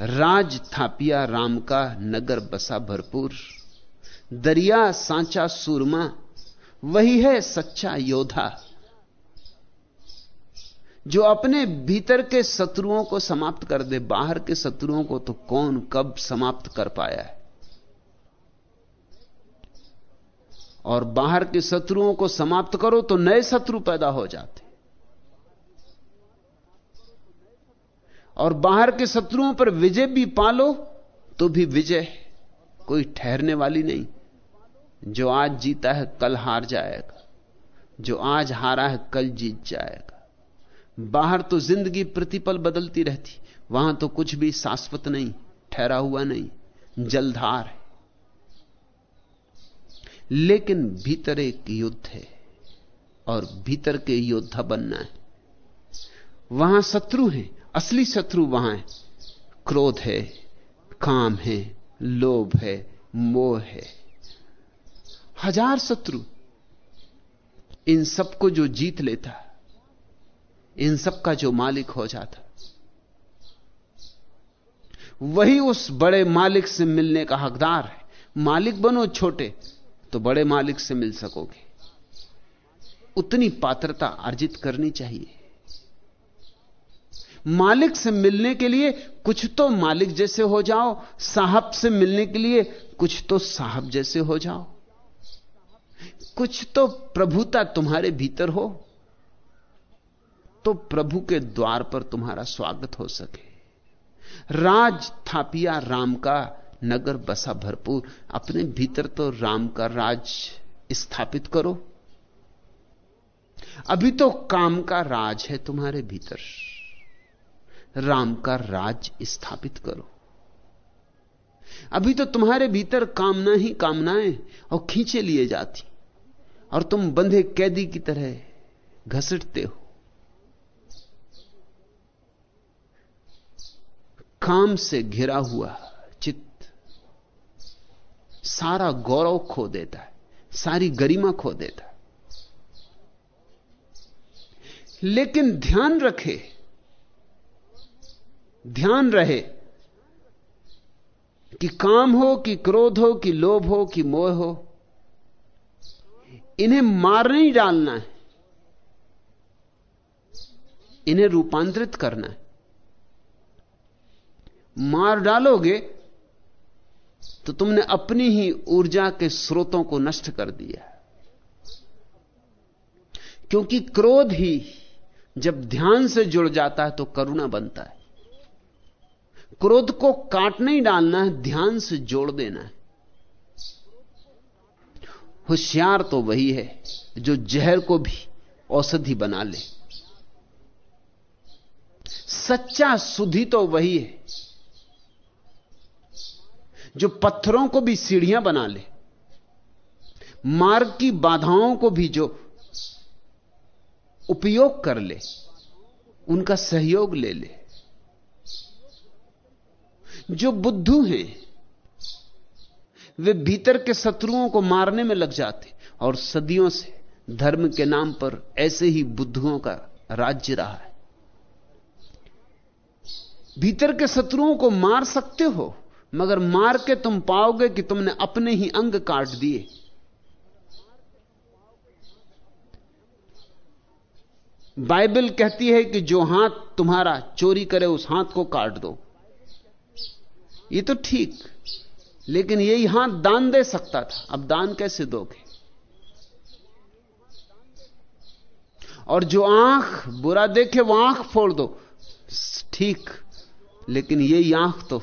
राज थापिया राम का नगर बसा भरपूर। दरिया सांचा सूरमा, वही है सच्चा योद्धा। जो अपने भीतर के शत्रुओं को समाप्त कर दे, बाहर के शत्रुओं को तो कौन कब समाप्त कर पाया है? और बाहर के शत्रुओं को समाप्त करो तो नए शत्रु पैदा हो जाते। और बाहर के शत्रुओं पर विजय भी पालो तो भी विजय कोई ठहरने वाली नहीं। जो आज जीता है, कल हार जाएगा। जो आज हारा है, कल जीत जाएगा। बाहर तो ज़िंदगी प्रतिपल बदलती रहती, वहाँ तो कुछ भी शाश्वत नहीं, ठहरा हुआ नहीं, जलधार है। लेकिन भीतर एक युद्ध है, और भीतर के योद्धा बनना है। वहाँ शत्रु है असली शत्रु वहाँ है। क्रोध है, काम है, लोभ है, मोह है। हज़ार शत्रु, इन सबको जो जीत लेता, इन सब का जो मालिक हो जाता, वही उस बड़े मालिक से मिलने का हकदार है। मालिक बनो छोटे तो बड़े मालिक से मिल सकोगे। उतनी पात्रता अर्जित करनी चाहिए। मालिक से मिलने के लिए कुछ तो मालिक जैसे हो जाओ, साहब से मिलने के लिए कुछ तो साहब जैसे हो जाओ। कुछ तो प्रभुता तुम्हारे भीतर हो तो प्रभु के द्वार पर तुम्हारा स्वागत हो सके। राज थापिया राम का नगर बसा भरपूर, अपने भीतर तो राम का राज स्थापित करो। अभी तो काम का राज है तुम्हारे भीतर। राम का राज स्थापित करो। अभी तो तुम्हारे भीतर कामना ही कामनाएँ और खींचे लिए जाती, और तुम बंधे कैदी की तरह घसटते हो। काम से घिरा हुआ चित्त सारा गौरव खो देता है, सारी गरिमा खो देता है। लेकिन ध्यान रखे ध्यान रहे कि काम हो, कि क्रोध हो, कि लोभ हो, कि मोह हो, इन्हें मार नहीं डालना है। इन्हें रूपांतरित करना है। मार डालोगे तो तुमने अपनी ही ऊर्जा के स्रोतों को नष्ट कर दिया क्योंकि क्रोध ही जब ध्यान से जुड़ जाता है तो करुणा बनता है। क्रोध को काट नहीं डालना है, ध्यान से जोड़ देना है। होशियार तो वही है जो जहर को भी औषधि बना ले। सच्चा सुधी तो वही है जो पत्थरों को भी सीढ़ियाँ बना ले, मार्ग की बाधाओं को भी जो उपयोग कर ले, उनका सहयोग ले ले। जो बुद्धू हैं, वे भीतर के शत्रुओं को मारने में लग जाते और सदियों से धर्म के नाम पर ऐसे ही बुद्धुओं का राज्य रहा है। भीतर के शत्रुओं को मार सकते हो, मगर मार के तुम पाओगे कि तुमने अपने ही अंग काट दिए। बाइबल कहती है कि जो हाथ तुम्हारा चोरी करे, उस हाथ को काट दो। ये तो ठीक, लेकिन ये यहाँ दान दे सकता था। अब दान कैसे दोगे? और जो आँख बुरा देखे, वो आँख फोड़ दो। ठीक, लेकिन ये आँख तो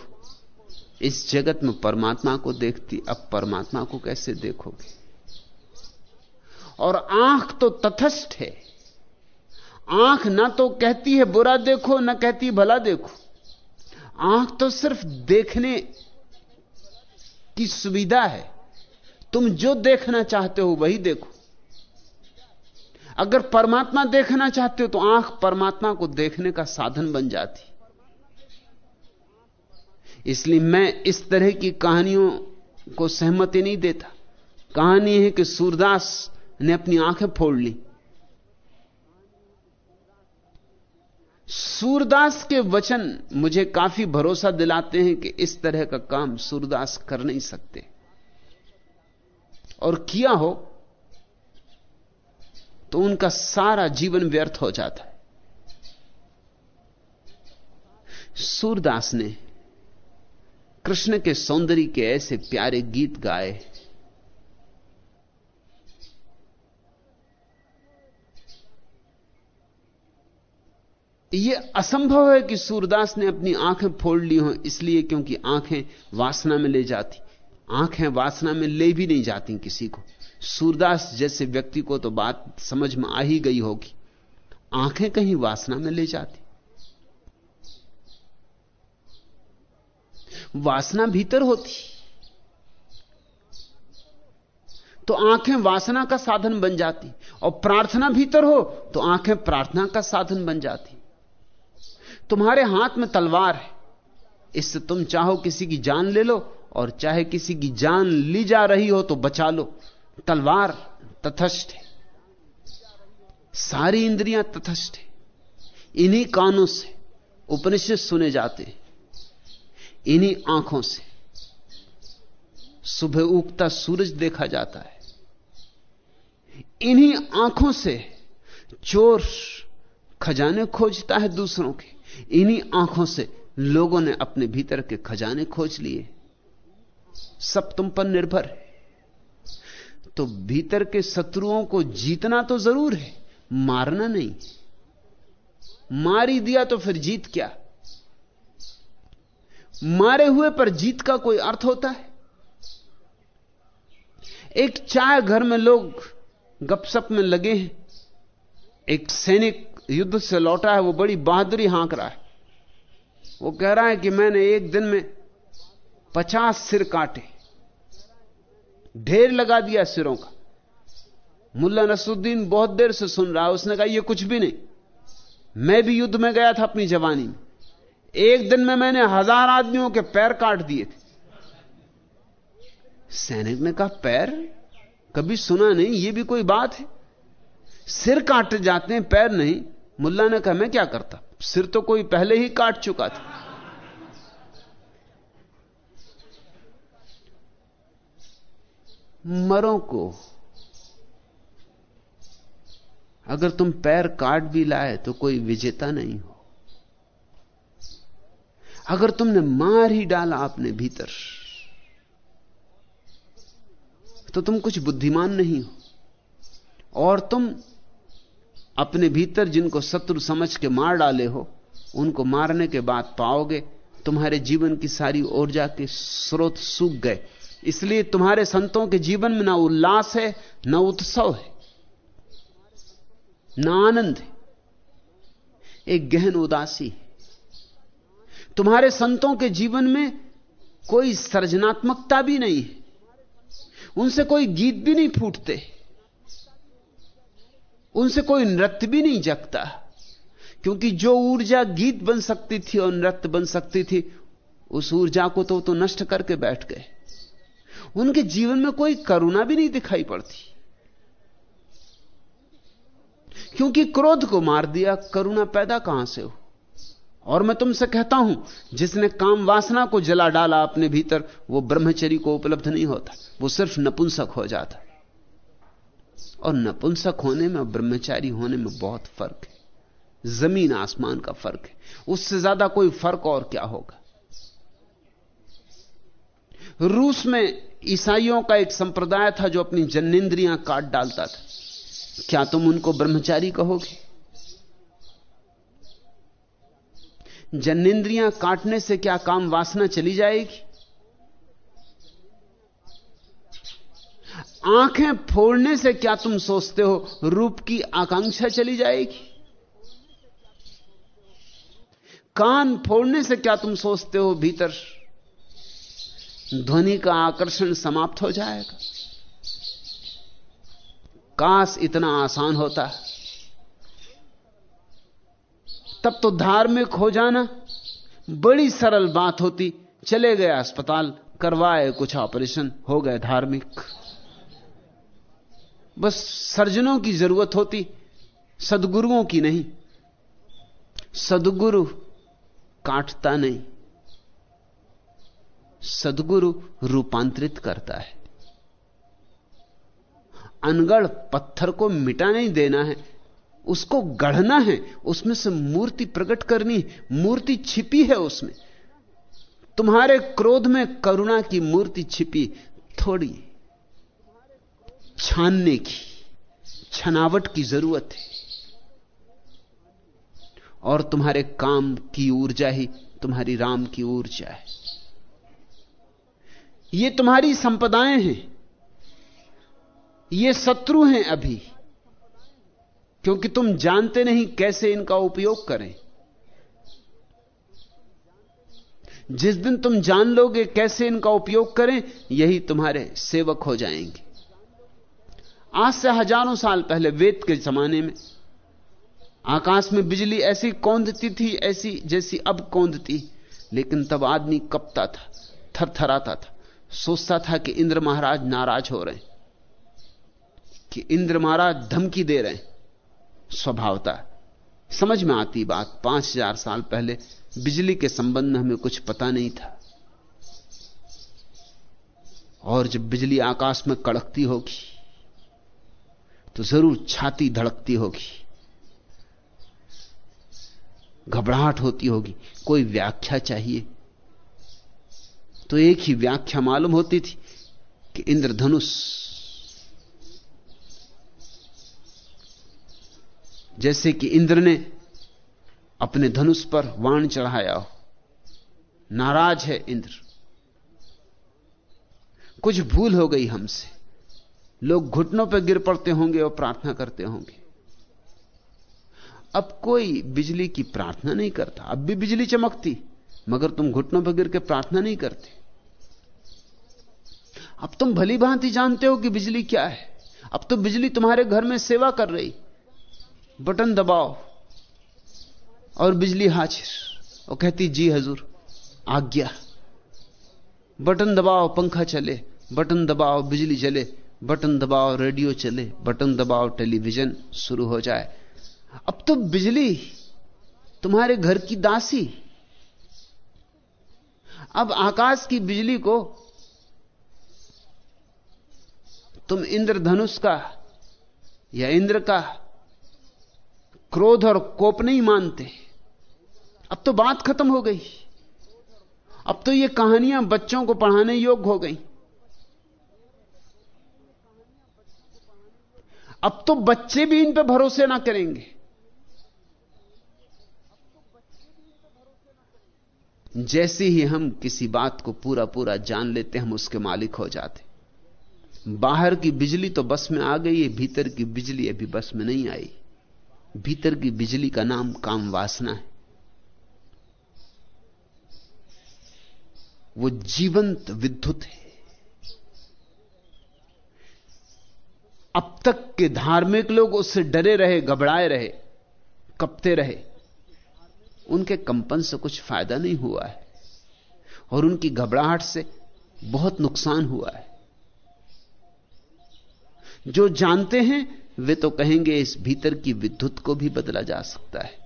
इस जगत में परमात्मा को देखती, अब परमात्मा को कैसे देखोगे? और आँख तो तथस्थ है। आँख ना तो कहती है, बुरा देखो, ना कहती, भला देखो। आँख तो सिर्फ़ देखने की सुविधा है। तुम जो देखना चाहते हो वही देखो। अगर परमात्मा देखना चाहते हो तो आँख परमात्मा को देखने का साधन बन जाती। इसलिए मैं इस तरह की कहानियों को सहमति नहीं देता। कहानी है कि सूरदास ने अपनी आँखें फोड़ ली। सूरदास के वचन मुझे काफ़ी भरोसा दिलाते हैं कि इस तरह का काम सूरदास कर नहीं सकते। और किया हो तो उनका सारा जीवन व्यर्थ हो जाता है। सूरदास ने कृष्ण के सौंदर्य के ऐसे प्यारे गीत गाए। यह असंभव है कि सूरदास ने अपनी आँखें फोड़ ली हो, इसलिए क्योंकि आँखें वासना में ले जाती। आँखें वासना में ले भी नहीं जाती किसी को। सूरदास जैसे व्यक्ति को तो बात समझ में आ ही गई होगी। आँखें कहीं वासना में ले जाती। वासना भीतर होती। तो आँखें वासना का साधन बन जाती। और प्रार्थना भीतर हो तो आँखें प्रार्थना का साधन बन जाती। तुम्हारे हाथ में तलवार है। इससे तुम चाहो किसी की जान ले लो और चाहे किसी की जान ली जा रही हो तो बचा लो। तलवार तथस्थ है। सारी इंद्रियाँ तथस्थ है। इन्हीं कानों से उपनिषद सुने जाते हैं। इन्हीं आँखों से सुबह उगता सूरज देखा जाता है। इन्हीं आँखों से चोर खजाने खोजता है दूसरों के। इन्हीं आँखों से लोगों ने अपने भीतर के खजाने खोज लिए। सब तुम पर निर्भर है। तो भीतर के शत्रुओं को जीतना तो ज़रूर है, मारना नहीं। मार ही दिया तो फिर जीत क्या? मारे हुए पर जीत का कोई अर्थ होता है? एक चाय घर में लोग गपसप में लगे हैं। एक सैनिक युद्ध से लौटा है, वो बड़ी बहादुरी हाँक रहा है। वो कह रहा है कि मैंने एक दिन में पचास सिर काटे, ढेर लगा दिया सिरों का। मुल्ला नसरुद्दीन बहुत देर से सुन रहा है, उसने कहा यह कुछ भी नहीं। मैं भी युद्ध में गया था अपनी जवानी में। एक दिन में मैंने हज़ार आदमियों के पैर काट दिए थे। सैनिक ने कहा, पैर? कभी सुना नहीं यह भी कोई बात है। सिर काटे जाते हैं, पैर नहीं। मुल्ला ने कहा, मैं क्या करता? सिर तो कोई पहले ही काट चुका था। मरो को अगर तुम पैर काट भी लाए तो कोई विजेता नहीं हो। अगर तुमने मार ही डाला अपने भीतर तो तुम कुछ बुद्धिमान नहीं हो। और तुम अपने भीतर जिनको शत्रु समझ के मार डाले हो, उनको मारने के बाद पाओगे, तुम्हारे जीवन की सारी ऊर्जा के स्रोत सूख गए। इसलिए तुम्हारे संतों के जीवन में ना उल्लास है, ना उत्सव है, ना आनंद है। एक गहन उदासी है। तुम्हारे संतों के जीवन में कोई सृजनात्मकता भी नहीं है। उनसे कोई गीत भी नहीं फूटते। उनसे कोई नृत्य भी नहीं जगता। क्योंकि जो ऊर्जा गीत बन सकती थी और नृत्य बन सकती थी, उस ऊर्जा को तो तो नष्ट करके बैठ गए। उनके जीवन में कोई करुणा भी नहीं दिखाई पड़ती। क्योंकि क्रोध को मार दिया, करुणा पैदा कहाँ से हो? और मैं तुमसे कहता हूँ, जिसने काम वासना को जला डाला अपने भीतर, वो ब्रह्मचरी को उपलब्ध नहीं होता। वो सिर्फ़ नपुंसक हो जाता। और नपुंसक होने में ब्रह्मचारी होने में बहुत फ़र्क है। ज़मीन आसमान का फ़र्क है। उससे ज़्यादा कोई फ़र्क और क्या होगा? रूस में ईसाइयों का एक संप्रदाय था जो अपनी जन्नेन्द्रियाँ काट डालता था। क्या तुम उनको ब्रह्मचारी कहोगे? जन्नेन्द्रियाँ काटने से क्या काम वासना चली जाएगी? आँखें फोड़ने से क्या तुम सोचते हो रूप की आकांक्षा चली जाएगी? कान फोड़ने से क्या तुम सोचते हो भीतर ध्वनि का आकर्षण समाप्त हो जाएगा? काश इतना आसान होता। तब तो धार्मिक हो जाना। बड़ी सरल बात होती। चले गए अस्पताल, करवाए कुछ ऑपरेशन, हो गए धार्मिक। बस सर्जनों की ज़रूरत होती, सदगुरुओं की नहीं। सदगुरु काटता नहीं, सदगुरु रूपांतरित करता है। अनगढ़ पत्थर को मिटा नहीं देना है, उसको गढ़ना है, उसमें से मूर्ति प्रकट करनी मूर्ति छिपी है उसमें। तुम्हारे क्रोध में करुणा की मूर्ति छिपी, थोड़ी छानने की, छनावट की ज़रूरत है। और तुम्हारे काम की ऊर्जा ही तुम्हारी राम की ऊर्जा है। ये तुम्हारी संपदाएँ हैं। ये शत्रु हैं अभी। क्योंकि तुम जानते नहीं कैसे इनका उपयोग करें। जिस दिन तुम जान लोगे कैसे इनका उपयोग करें, यही तुम्हारे सेवक हो जाएँगे। आज से हज़ारों साल पहले वेद के जमाने में आकाश में बिजली ऐसी कौंधती थी, ऐसी जैसी अब कौंधती लेकिन तब आदमी कपता था, थरथराता था। सोचता था कि इंद्र महाराज नाराज़ हो रहे हैं, कि इंद्र महाराज धमकी दे रहे हैं। स्वभावता। समझ में आती बात, पाँच हज़ार साल पहले बिजली के संबंध में हमें कुछ पता नहीं था। और जब बिजली आकाश में कड़कती होगी तो ज़रूर छाती धड़कती होगी। घबराहट होती होगी। कोई व्याख्या चाहिए? तो एक ही व्याख्या मालूम होती थी कि इंद्रधनुष जैसे कि इंद्र ने अपने धनुष पर वाण चढ़ाया हो। नाराज़ है इंद्र। कुछ भूल हो गई हमसे। लोग घुटनों पर गिर पड़ते होंगे और प्रार्थना करते होंगे। अब कोई बिजली की प्रार्थना नहीं करता। अब भी बिजली चमकती, मगर तुम घुटनों पर गिर के प्रार्थना नहीं करते। अब तुम भली भांति जानते हो कि बिजली क्या है। अब तो बिजली तुम्हारे घर में सेवा कर रही। बटन दबाओ और बिजली हाजिर। और कहती, जी हजूर, आज्ञा। बटन दबाओ, पंखा चले। बटन दबाओ, बिजली चले बटन दबाओ, रेडियो चले, बटन दबाओ, टेलीविज़न शुरू हो जाए। अब तो बिजली, तुम्हारे घर की दासी। अब आकाश की बिजली को तुम इंद्रधनुष का या इंद्र का क्रोध और कोप नहीं मानते। अब तो बात खत्म हो गई। अब तो ये कहानियाँ बच्चों को पढ़ाने योग्य हो गई। अब तो बच्चे भी इन पर भरोसे ना करेंगे। जैसे ही हम किसी बात को पूरा पूरा जान लेते, हम उसके मालिक हो जाते। बाहर की बिजली तो बस में आ गई है, भीतर की बिजली अभी बस में नहीं आई। भीतर की बिजली का नाम काम वासना है। वो जीवंत विद्युत है। अब तक के धार्मिक लोग उससे डरे रहे, घबराए रहे, कपते रहे। उनके कंपन से कुछ फ़ायदा नहीं हुआ है और उनकी घबराहट से बहुत नुकसान हुआ है। जो जानते हैं, वे तो कहेंगे इस भीतर की विद्युत को भी बदला जा सकता है।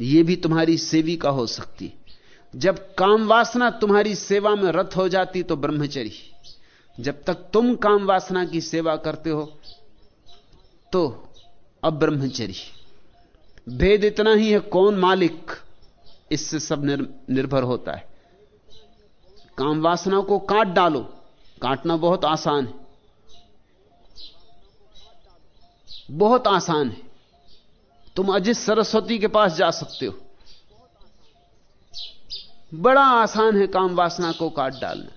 यह भी तुम्हारी सेविका हो सकती। जब काम वासना तुम्हारी सेवा में रत हो जाती तो ब्रह्मचरी। जब तक तुम काम वासना की सेवा करते हो तो अब भेद इतना ही है कौन मालिक इससे सब निर, निर्भर होता है। काम वासना को काट डालो काटना बहुत आसान है। बहुत आसान है। तुम अजित सरस्वती के पास जा सकते हो। बड़ा आसान है काम वासना को काट डालना।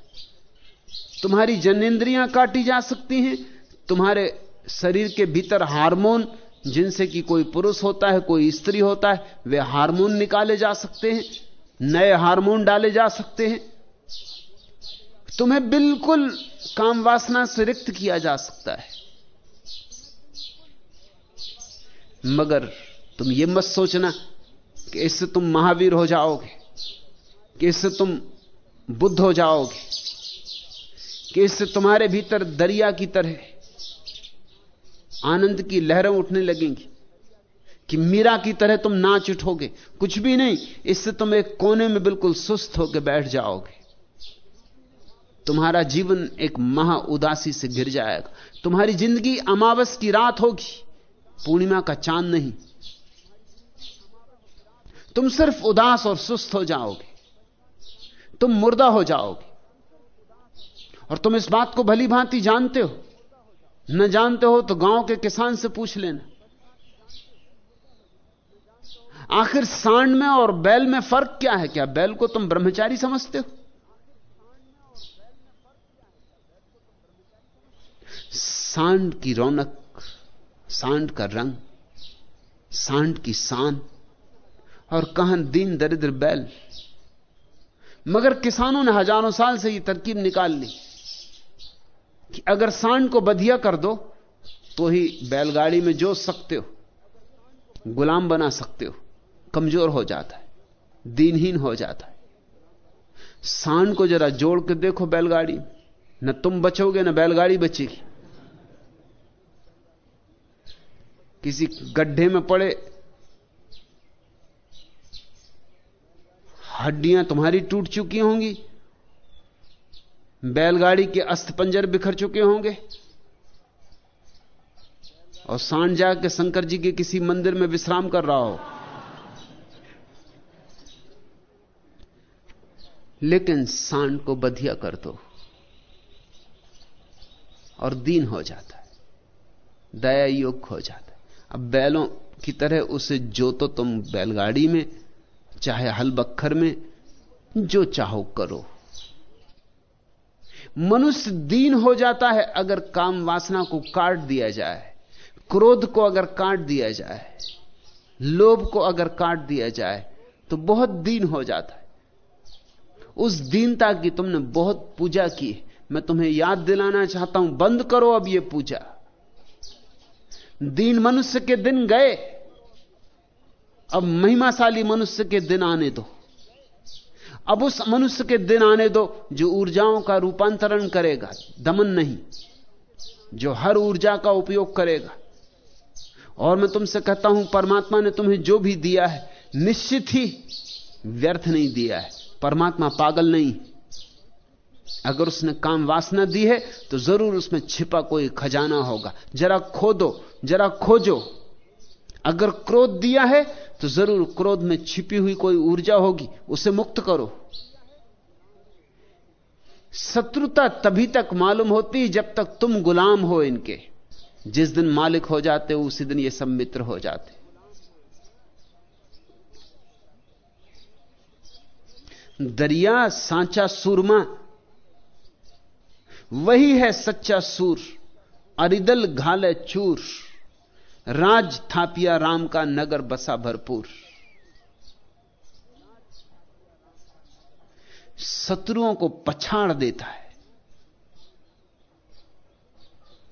तुम्हारी जनेन्द्रियाँ काटी जा सकती हैं, तुम्हारे शरीर के भीतर हार्मोन, जिनसे कि कोई पुरुष होता है, कोई स्त्री होता है, वे हार्मोन निकाले जा सकते हैं, नए हार्मोन डाले जा सकते हैं। तुम्हें बिल्कुल काम वासना से रिक्त किया जा सकता है। मगर तुम यह मत सोचना कि इससे तुम महावीर हो जाओगे, कि इससे तुम बुद्ध हो जाओगे। कि इससे तुम्हारे भीतर दरिया की तरह आनंद की लहरें उठने लगेंगी, कि मीरा की तरह तुम नाच उठोगे। कुछ भी नहीं, इससे तुम एक कोने में बिल्कुल सुस्त होकर बैठ जाओगे। तुम्हारा जीवन एक महा उदासी से गिर जाएगा। तुम्हारी ज़िंदगी अमावस की रात होगी, पूर्णिमा का चाँद नहीं। तुम सिर्फ़ उदास और सुस्त हो जाओगे। तुम मुर्दा हो जाओगे। और तुम इस बात को भली भांति जानते हो। न जानते हो तो गाँव के किसान से पूछ लेना। आखिर सांड में और बैल में फ़र्क क्या है? क्या बैल को तुम ब्रह्मचारी समझते हो? सांड की रौनक, सांड का रंग, सांड की शान और कहाँ दीन दरिद्र बैल। मगर किसानों ने हज़ारों साल से यह तरकीब निकाल ली। कि अगर सांड को बधिया कर दो तो ही बैलगाड़ी में जोत सकते हो, गुलाम बना सकते हो, कमज़ोर हो जाता है, दीनहीन हो जाता है। सांड को जरा जोड़ के देखो बैलगाड़ी न तुम बचोगे, न बैलगाड़ी बचेगी। किसी गड्ढे में पड़े, हड्डियाँ तुम्हारी टूट चुकी होंगी बैलगाड़ी के अस्त पंजर बिखर चुके होंगे। और सांड जाके शंकर जी के किसी मंदिर में विश्राम कर रहा हो। लेकिन सांड को बधिया कर दो। और दीन हो जाता है। दया योग हो जाता है। अब बैलों की तरह उसे जो तो तुम बैलगाड़ी में, चाहे हल बखर में, जो चाहो करो। मनुष्य दीन हो जाता है अगर काम वासना को काट दिया जाए, क्रोध को अगर काट दिया जाए, लोभ को अगर काट दिया जाए तो बहुत दीन हो जाता है। उस दीनता की तुमने बहुत पूजा की मैं तुम्हें याद दिलाना चाहता हूँ, बंद करो अब यह पूजा। दीन मनुष्य के दिन गए, अब महिमाशाली मनुष्य के दिन आने दो। अब उस मनुष्य के दिन आने दो जो ऊर्जाओं का रूपांतरण करेगा। दमन नहीं, जो हर ऊर्जा का उपयोग करेगा। और मैं तुमसे कहता हूँ, परमात्मा ने तुम्हें जो भी दिया है, निश्चित ही व्यर्थ नहीं दिया है। परमात्मा पागल नहीं। अगर उसने काम वासना दी है तो ज़रूर उसमें छिपा कोई खजाना होगा। जरा खोदो, जरा खोजो। अगर क्रोध दिया है तो ज़रूर क्रोध में छिपी हुई कोई ऊर्जा होगी, उसे मुक्त करो। शत्रुता तभी तक मालूम होती जब तक तुम गुलाम हो इनके। जिस दिन मालिक हो जाते हो उसी दिन ये सब मित्र हो जाते। दरिया, सांचा, सूरमा, वही है सच्चा सूर। अरिदल, घाले, चूर। राज, थापिया, राम का नगर बसा भरपूर। शत्रुओं को पछाड़ देता है।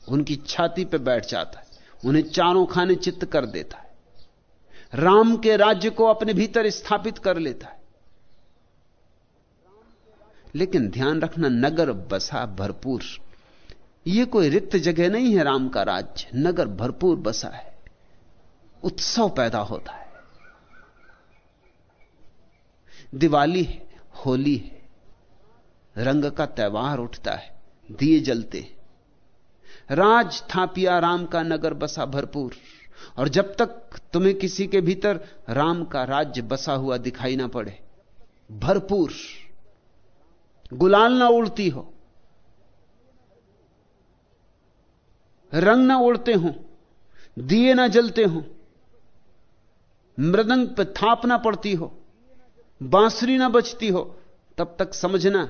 उनकी छाती पर बैठ जाता है। उन्हें चारों खाने चित्त कर देता है। राम के राज्य को अपने भीतर स्थापित कर लेता है। लेकिन ध्यान रखना, नगर बसा भरपूर। यह कोई रिक्त जगह नहीं है राम का राज्य। नगर भरपूर बसा है। उत्सव पैदा होता है। दिवाली है, होली है। रंग का त्यौहार उठता है, दिए जलते राज थापिया राम का नगर बसा भरपूर, और जब तक तुम्हें किसी के भीतर राम का राज्य बसा हुआ दिखाई ना पड़े, भरपूर। गुलाल ना उड़ती हो, रंग ना उड़ते हो, दिए ना जलते हो, मृदंग पे थापना पड़ती हो, बांसुरी ना बचती हो, तब तक समझना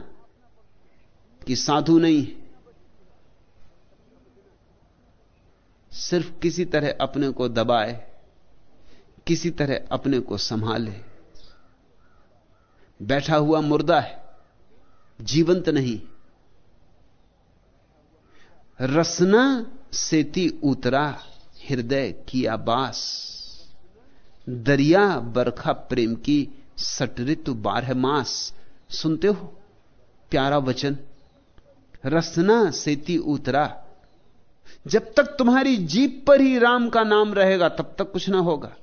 कि साधु नहीं सिर्फ़ किसी तरह अपने को दबाए, किसी तरह अपने को संभाले। बैठा हुआ मुर्दा है, जीवंत नहीं। रसना सेती उतरा हृदय किया बास। दरिया बरखा प्रेम की सटरित बारह मास। सुनते हो? प्यारा वचन। रसना सेती उतरा। जब तक तुम्हारी जीप पर ही राम का नाम रहेगा, तब तक कुछ ना होगा।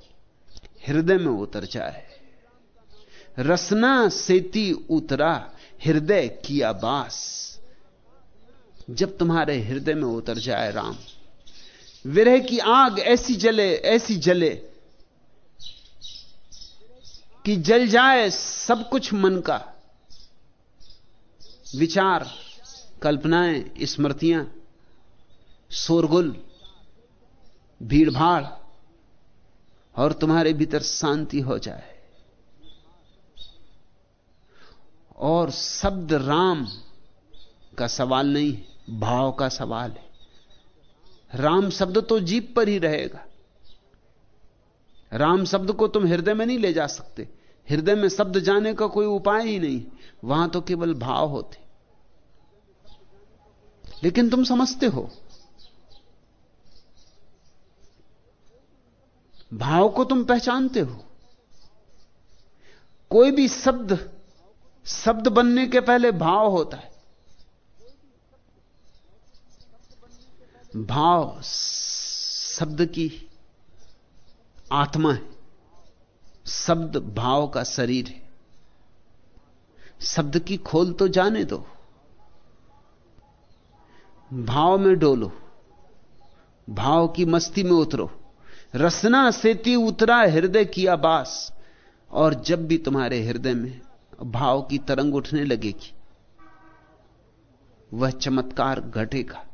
हृदय में उतर जाए। रसना सेती उतरा, हृदय किया बास। जब तुम्हारे हृदय में उतर जाए राम, विरह की आग ऐसी जले ऐसी जले, कि जल जाए सब कुछ मन का। विचार कल्पनाएँ, स्मृतियाँ, शोरगुल, भीड़भाड़, और तुम्हारे भीतर शांति हो जाए। और शब्द राम का सवाल नहीं है भाव का सवाल है। राम शब्द तो जीप पर ही रहेगा। राम शब्द को तुम हृदय में नहीं ले जा सकते। हृदय में शब्द जाने का कोई उपाय ही नहीं। वहाँ तो केवल भाव होते। लेकिन तुम समझते हो। भाव को तुम पहचानते हो। कोई भी शब्द शब्द बनने के पहले भाव होता है। भाव शब्द की आत्मा है। शब्द भाव का शरीर है। शब्द की खोल तो जाने दो। भाव में डोलो, भाव की मस्ती में उतरो। रसना सेती उतरा हृदय किया बास और जब भी तुम्हारे हृदय में भाव की तरंग उठने लगेगी, वह चमत्कार घटेगा।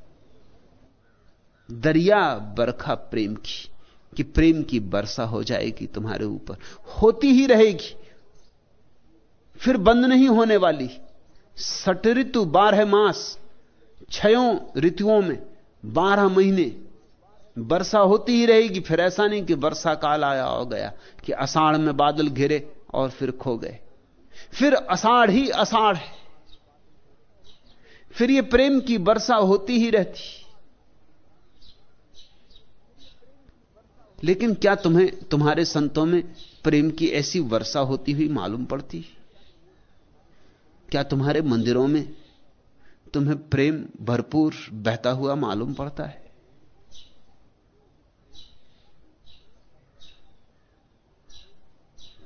दरिया बरखा प्रेम की, कि प्रेम की वर्षा हो जाएगी तुम्हारे ऊपर। होती ही रहेगी, फिर बंद नहीं होने वाली। सट ऋतु बारह मास छयों ऋतुओं में बारह महीने वर्षा होती ही रहेगी, फिर ऐसा नहीं कि वर्षा काल आया हो गया कि अषाढ़ में बादल घिरे और फिर खो गए। फिर अषाढ़ ही अषाढ़ है। फिर ये प्रेम की वर्षा होती ही रहती। लेकिन क्या तुम्हें, तुम्हारे संतों में प्रेम की ऐसी वर्षा होती हुई मालूम पड़ती? क्या तुम्हारे मंदिरों में तुम्हें प्रेम भरपूर बहता हुआ मालूम पड़ता है।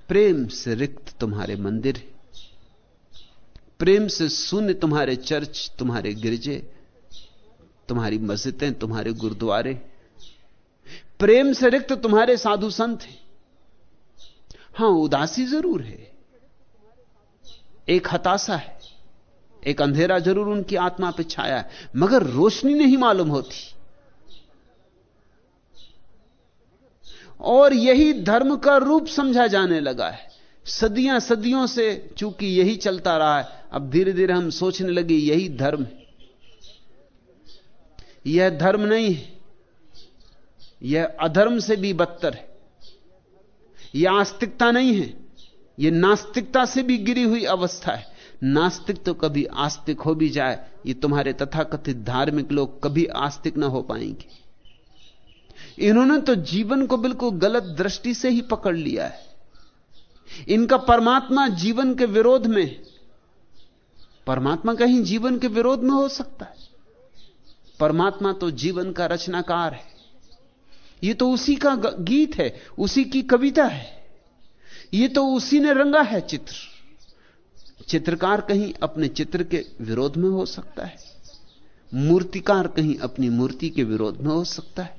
प्रेम से रिक्त तुम्हारे मंदिर, प्रेम से शून्य तुम्हारे चर्च, तुम्हारे गिरजे, तुम्हारी मस्जिदें, तुम्हारे गुरुद्वारे, प्रेम से रिक्त तुम्हारे साधु संत हैं। हाँ, उदासी ज़रूर है। एक हताशा है। एक अंधेरा ज़रूर उनकी आत्मा पर छाया है, मगर रोशनी नहीं मालूम होती। और यही धर्म का रूप समझा जाने लगा है। सदियाँ सदियों से चूँकि यही चलता रहा है, अब धीरे धीरे हम सोचने लगे, यही धर्म है। यह धर्म नहीं है, यह अधर्म से भी बदतर है। यह आस्तिकता नहीं है, यह नास्तिकता से भी गिरी हुई अवस्था है। नास्तिक तो कभी आस्तिक हो भी जाए, ये तुम्हारे तथाकथित धार्मिक लोग कभी आस्तिक ना हो पाएँगे। इन्होंने तो जीवन को बिल्कुल गलत दृष्टि से ही पकड़ लिया है। इनका परमात्मा जीवन के विरोध में, परमात्मा कहीं जीवन के विरोध में हो सकता है। परमात्मा तो जीवन का रचनाकार है। ये तो उसी का गीत है, उसी की कविता है। ये तो उसी ने रंगा है चित्र। चित्रकार कहीं अपने चित्र के विरोध में हो सकता है। मूर्तिकार कहीं अपनी मूर्ति के विरोध में हो सकता है।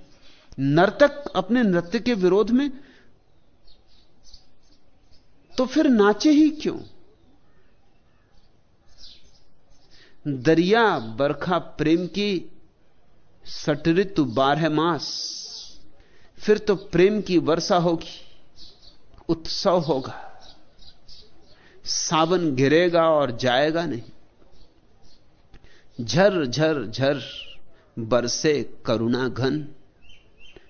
नर्तक अपने नृत्य के विरोध में तो फिर नाचे ही क्यों? दरिया बरखा प्रेम की सटरितु बारह मास। फिर तो प्रेम की वर्षा होगी, उत्सव होगा। सावन गिरेगा और जाएगा नहीं। झर झर झर, बरसे करुणा घन।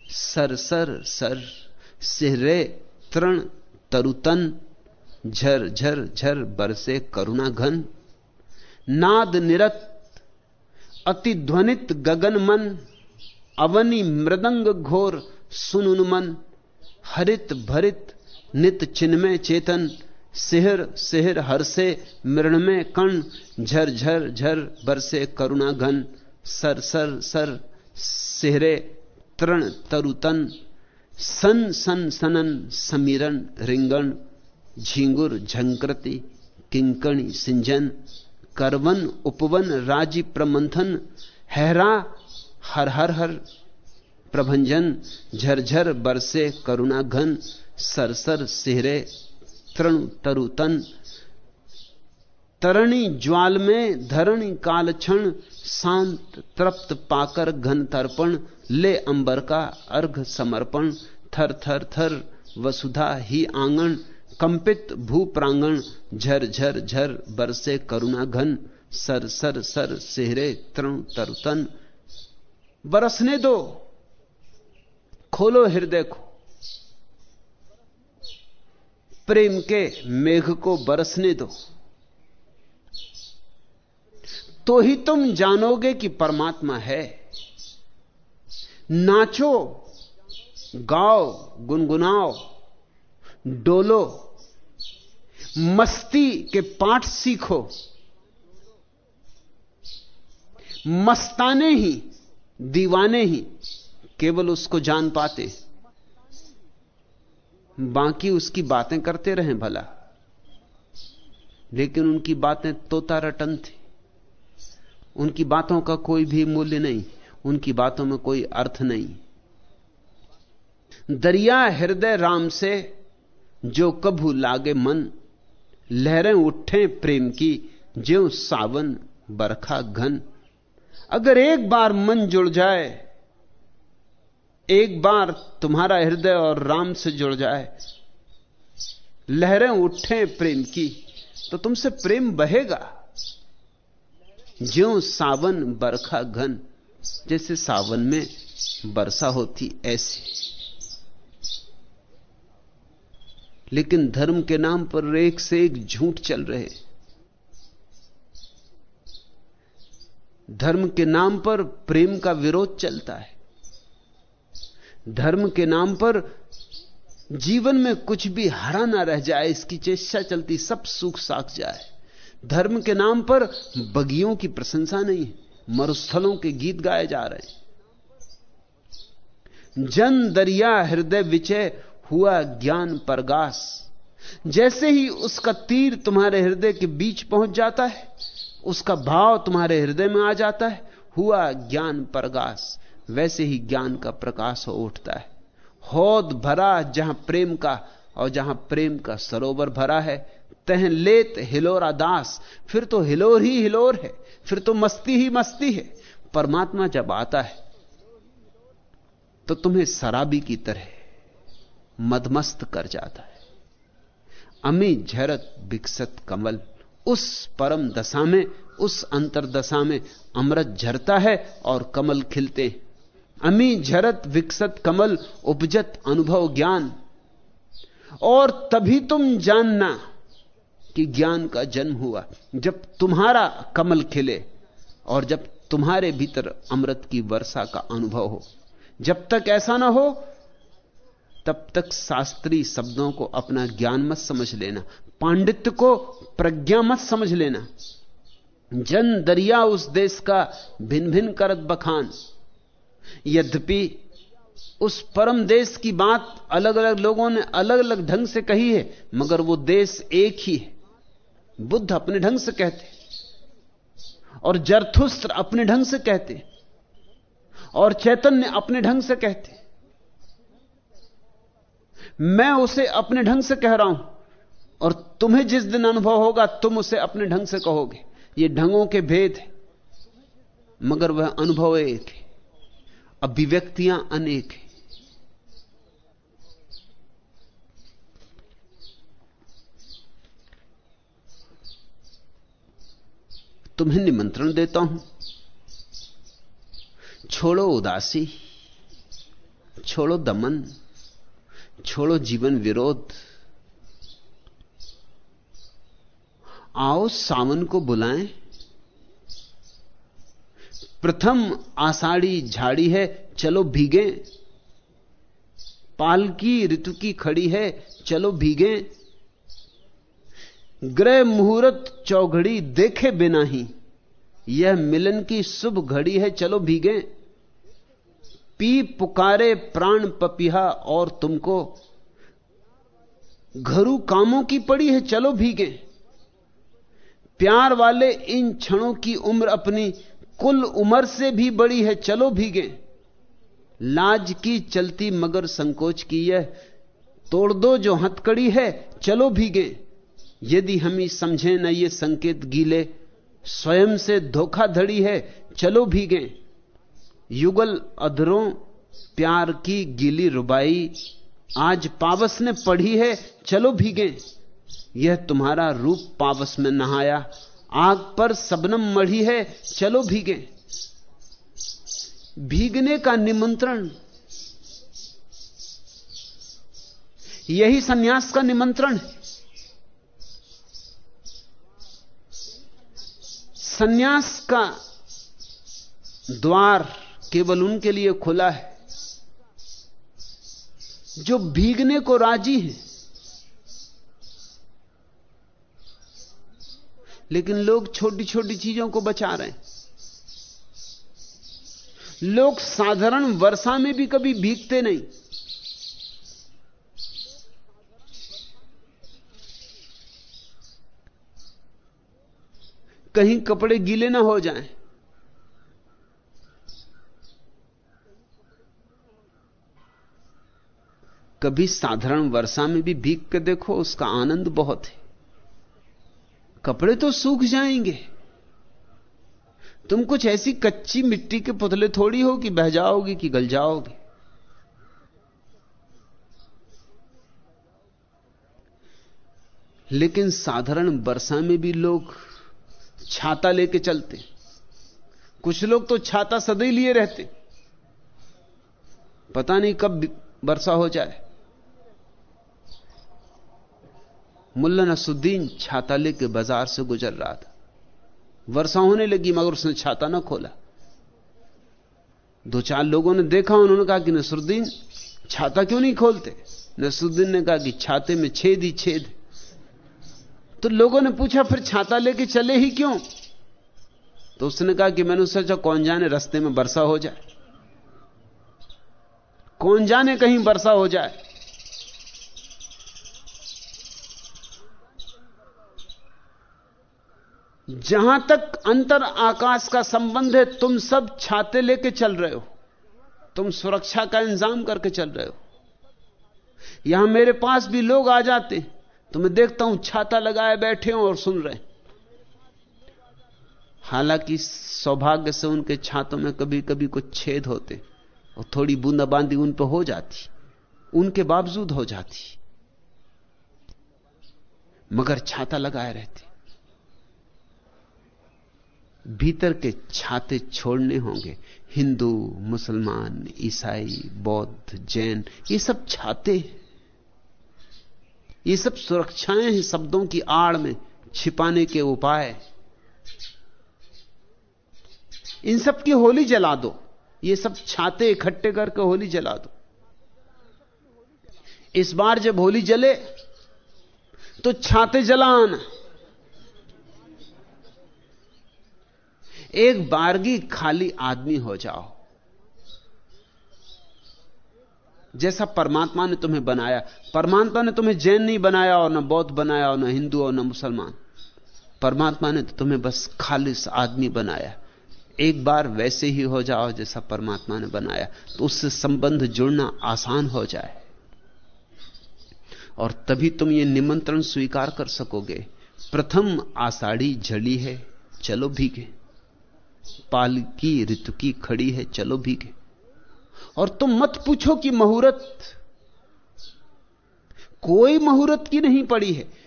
सर सर सर, सिहरे तृण तरुतन। झर झर झर, बरसे करुणा घन। नाद निरत, अति ध्वनित गगन मन। अवनी मृदंग घोर सुनुन मन। हरित भरित नित चिन्मय चेतन। सिहर सिहर हर से मृण में कण, झर झर झर बरसे करुणा घन, सर सर सर, सिहरे, तृण, तरुतन, सन सन, सनन, समीरन, रिंगण, झिंगुर, झंकृति, किंकणी, सिंजन, करवन, उपवन, राज़ी प्रमंथन, हैरा, हर हर हर, प्रभंजन झरझर बरसे करुणा घन सरसर सिहरे तृण तरुतन तरणी ज्वाल में धरणी काल क्षण शांत तृप्त पाकर घन तर्पण, ले अंबर का अर्घ समर्पण। थर थर थर वसुधा ही आँगन, कंपित भू प्रांगण, झर झर झर बरसे करुणा घन। सर सर सर सेहरे तृण तरुतन बरसने दो, खोलो हृदय को। प्रेम के मेघ को बरसने दो। तो ही तुम जानोगे कि परमात्मा है। नाचो, गाओ, गुनगुनाओ, डोलो, मस्ती के पाठ सीखो। मस्ताने ही, दीवाने ही केवल उसको जान पाते। बाकी उसकी बातें करते रहे भला। लेकिन उनकी बातें तोता रटन थी। उनकी बातों का कोई भी मूल्य नहीं, उनकी बातों में कोई अर्थ नहीं। दरिया हृदय राम से, जो कभू लागे मन, लहरें उठे प्रेम की, ज्यो सावन बरखा घन। अगर एक बार मन जुड़ जाए एक बार तुम्हारा हृदय और राम से जुड़ जाए। लहरें उठे प्रेम की तो तुमसे प्रेम बहेगा। ज्यो सावन बरखा घन, जैसे सावन में वर्षा होती ऐसी। लेकिन धर्म के नाम पर एक से एक झूठ चल रहे। धर्म के नाम पर प्रेम का विरोध चलता है। धर्म के नाम पर जीवन में कुछ भी हरा ना रह जाए, इसकी चेष्टा चलती, सब सूख साख जाए। धर्म के नाम पर बगियों की प्रशंसा नहीं मरुस्थलों के गीत गाए जा रहे जन दरिया हृदय विचय हुआ ज्ञान परगास। जैसे ही उसका तीर तुम्हारे हृदय के बीच पहुँच जाता है, उसका भाव तुम्हारे हृदय में आ जाता है, हुआ ज्ञान परगास। वैसे ही ज्ञान का प्रकाश हो उठता है। हौद भरा जहाँ प्रेम का और जहाँ प्रेम का सरोवर भरा है, तह लेत हिलोरा दास फिर तो हिलोर ही हिलोर है, फिर तो मस्ती ही मस्ती है। परमात्मा जब आता है तो तुम्हें शराबी की तरह मदमस्त कर जाता है। अमी झरत विकसत कमल, उस परम दशा में, उस अंतरदशा में अमृत झरता है और कमल खिलते अमी झरत विकसत कमल उपजत अनुभव ज्ञान। और तभी तुम जानना कि ज्ञान का जन्म हुआ, जब तुम्हारा कमल खिले और जब तुम्हारे भीतर अमृत की वर्षा का अनुभव हो। जब तक ऐसा ना हो, तब तक शास्त्रीय शब्दों को अपना ज्ञान मत समझ लेना, पांडित्य को प्रज्ञा मत समझ लेना। जन दरिया उस देश का भिन्न भिन्न करत बखान। यद्यपि उस परम देश की बात अलग अलग लोगों ने अलग अलग ढंग से कही है, मगर वो देश एक ही है। बुद्ध अपने ढंग से कहते और जरथुस्त्र अपने ढंग से कहते और चैतन्य अपने ढंग से कहते मैं उसे अपने ढंग से कह रहा हूँ, और तुम्हें जिस दिन अनुभव होगा, तुम उसे अपने ढंग से कहोगे। ये ढंगों के भेद है, मगर वह अनुभव एक है। अभिव्यक्तियाँ अनेक हैं। तुम्हें निमंत्रण देता हूँ। छोड़ो उदासी, छोड़ो दमन, छोड़ो जीवन विरोध। आओ सावन को बुलाएँ। प्रथम आषाढ़ी झाड़ी है, चलो भीगे। पालकी ऋतु की खड़ी है, चलो भीगे। ग्रह मुहूर्त चौघड़ी देखे बिना ही, यह मिलन की शुभ घड़ी है, चलो भीगे। पी पुकारे प्राण पपिहा और तुमको। घरू कामों की पड़ी है, चलो भीगे। प्यार वाले इन क्षणों की उम्र अपनी कुल उम्र से भी बड़ी है, चलो भीगे। लाज की चलती मगर संकोच की यह। तोड़ दो जो हथकड़ी है, चलो भीगे। यदि हम ही समझे न ये संकेत गीले, स्वयं से धोखाधड़ी है, चलो भीगे। युगल अधरों प्यार की गीली रुबाई, आज पावस ने पढ़ी है, चलो भीगे। यह तुम्हारा रूप पावस में नहाया। आग पर सबनम मढ़ी है, चलो भीगे। भीगने का निमंत्रण। यही सन्यास का निमंत्रण। है सन्यास का द्वार केवल उनके लिए खुला है, जो भीगने को राज़ी हैं। लेकिन लोग छोटी छोटी चीज़ों को बचा रहे हैं। लोग साधारण वर्षा में भी कभी भीगते नहीं। कहीं कपड़े गीले ना हो जाएँ। कभी साधारण वर्षा में भी भीग के देखो, उसका आनंद बहुत है। कपड़े तो सूख जाएँगे। तुम कुछ ऐसी कच्ची मिट्टी के पुतले थोड़ी हो कि बह जाओगे, कि गल जाओगे। लेकिन साधारण वर्षा में भी लोग छाता लेके चलते। कुछ लोग तो छाता सदै लिए रहते। पता नहीं कब वर्षा हो जाए। मुल्ला नसुद्दीन छाता लेके बाज़ार से गुजर रहा था। वर्षा होने लगी, मगर उसने छाता ना खोला। दो चार लोगों ने देखा, उन्होंने कहा कि नसरुद्दीन छाता क्यों नहीं खोलते? नसरुद्दीन ने कहा कि छाते में छेद ही छेद तो लोगों ने पूछा, फिर छाता लेके चले ही क्यों? तो उसने कहा कि मैंने सोचा, कौन जाने रास्ते में वर्षा हो जाए। कौन जाने कहीं वर्षा हो जाए? जहाँ तक अंतर आकाश का संबंध है, तुम सब छाते लेके चल रहे हो। तुम सुरक्षा का इंतज़ाम करके चल रहे हो। यहाँ मेरे पास भी लोग आ जाते तो मैं देखता हूँ, छाता लगाए बैठे हो और सुन रहे हालाँकि सौभाग्य से उनके छातों में कभी कभी कुछ छेद होते और थोड़ी बूंदाबांदी उन पर हो जाती, उनके बावजूद हो जाती। मगर छाता लगाए रहते। भीतर के छाते छोड़ने होंगे। हिंदू, मुसलमान, ईसाई, बौद्ध, जैन, ये सब छाते ये सब सुरक्षाएँ हैं शब्दों की आड़ में छिपाने के उपाय। इन सब की होली जला दो। ये सब छाते इकट्ठे करके होली जला दो। इस बार जब होली जले तो छाते जलाना। एक बारगी खाली आदमी हो जाओ। जैसा परमात्मा ने तुम्हें बनाया। परमात्मा ने तुम्हें जैन नहीं बनाया और न बौद्ध बनाया और न हिंदू और न मुसलमान। परमात्मा ने तो तुम्हें बस खालिस आदमी बनाया। एक बार वैसे ही हो जाओ जैसा परमात्मा ने बनाया। तो उससे संबंध जुड़ना आसान हो जाए। और तभी तुम ये निमंत्रण स्वीकार कर सकोगे। प्रथम आषाढ़ी झड़ी है, चलो भीगे। पाल की, ऋतु की खड़ी है, चलो भीगे। और तुम मत पूछो कि मुहूर्त, कोई मुहूर्त की नहीं पड़ी है।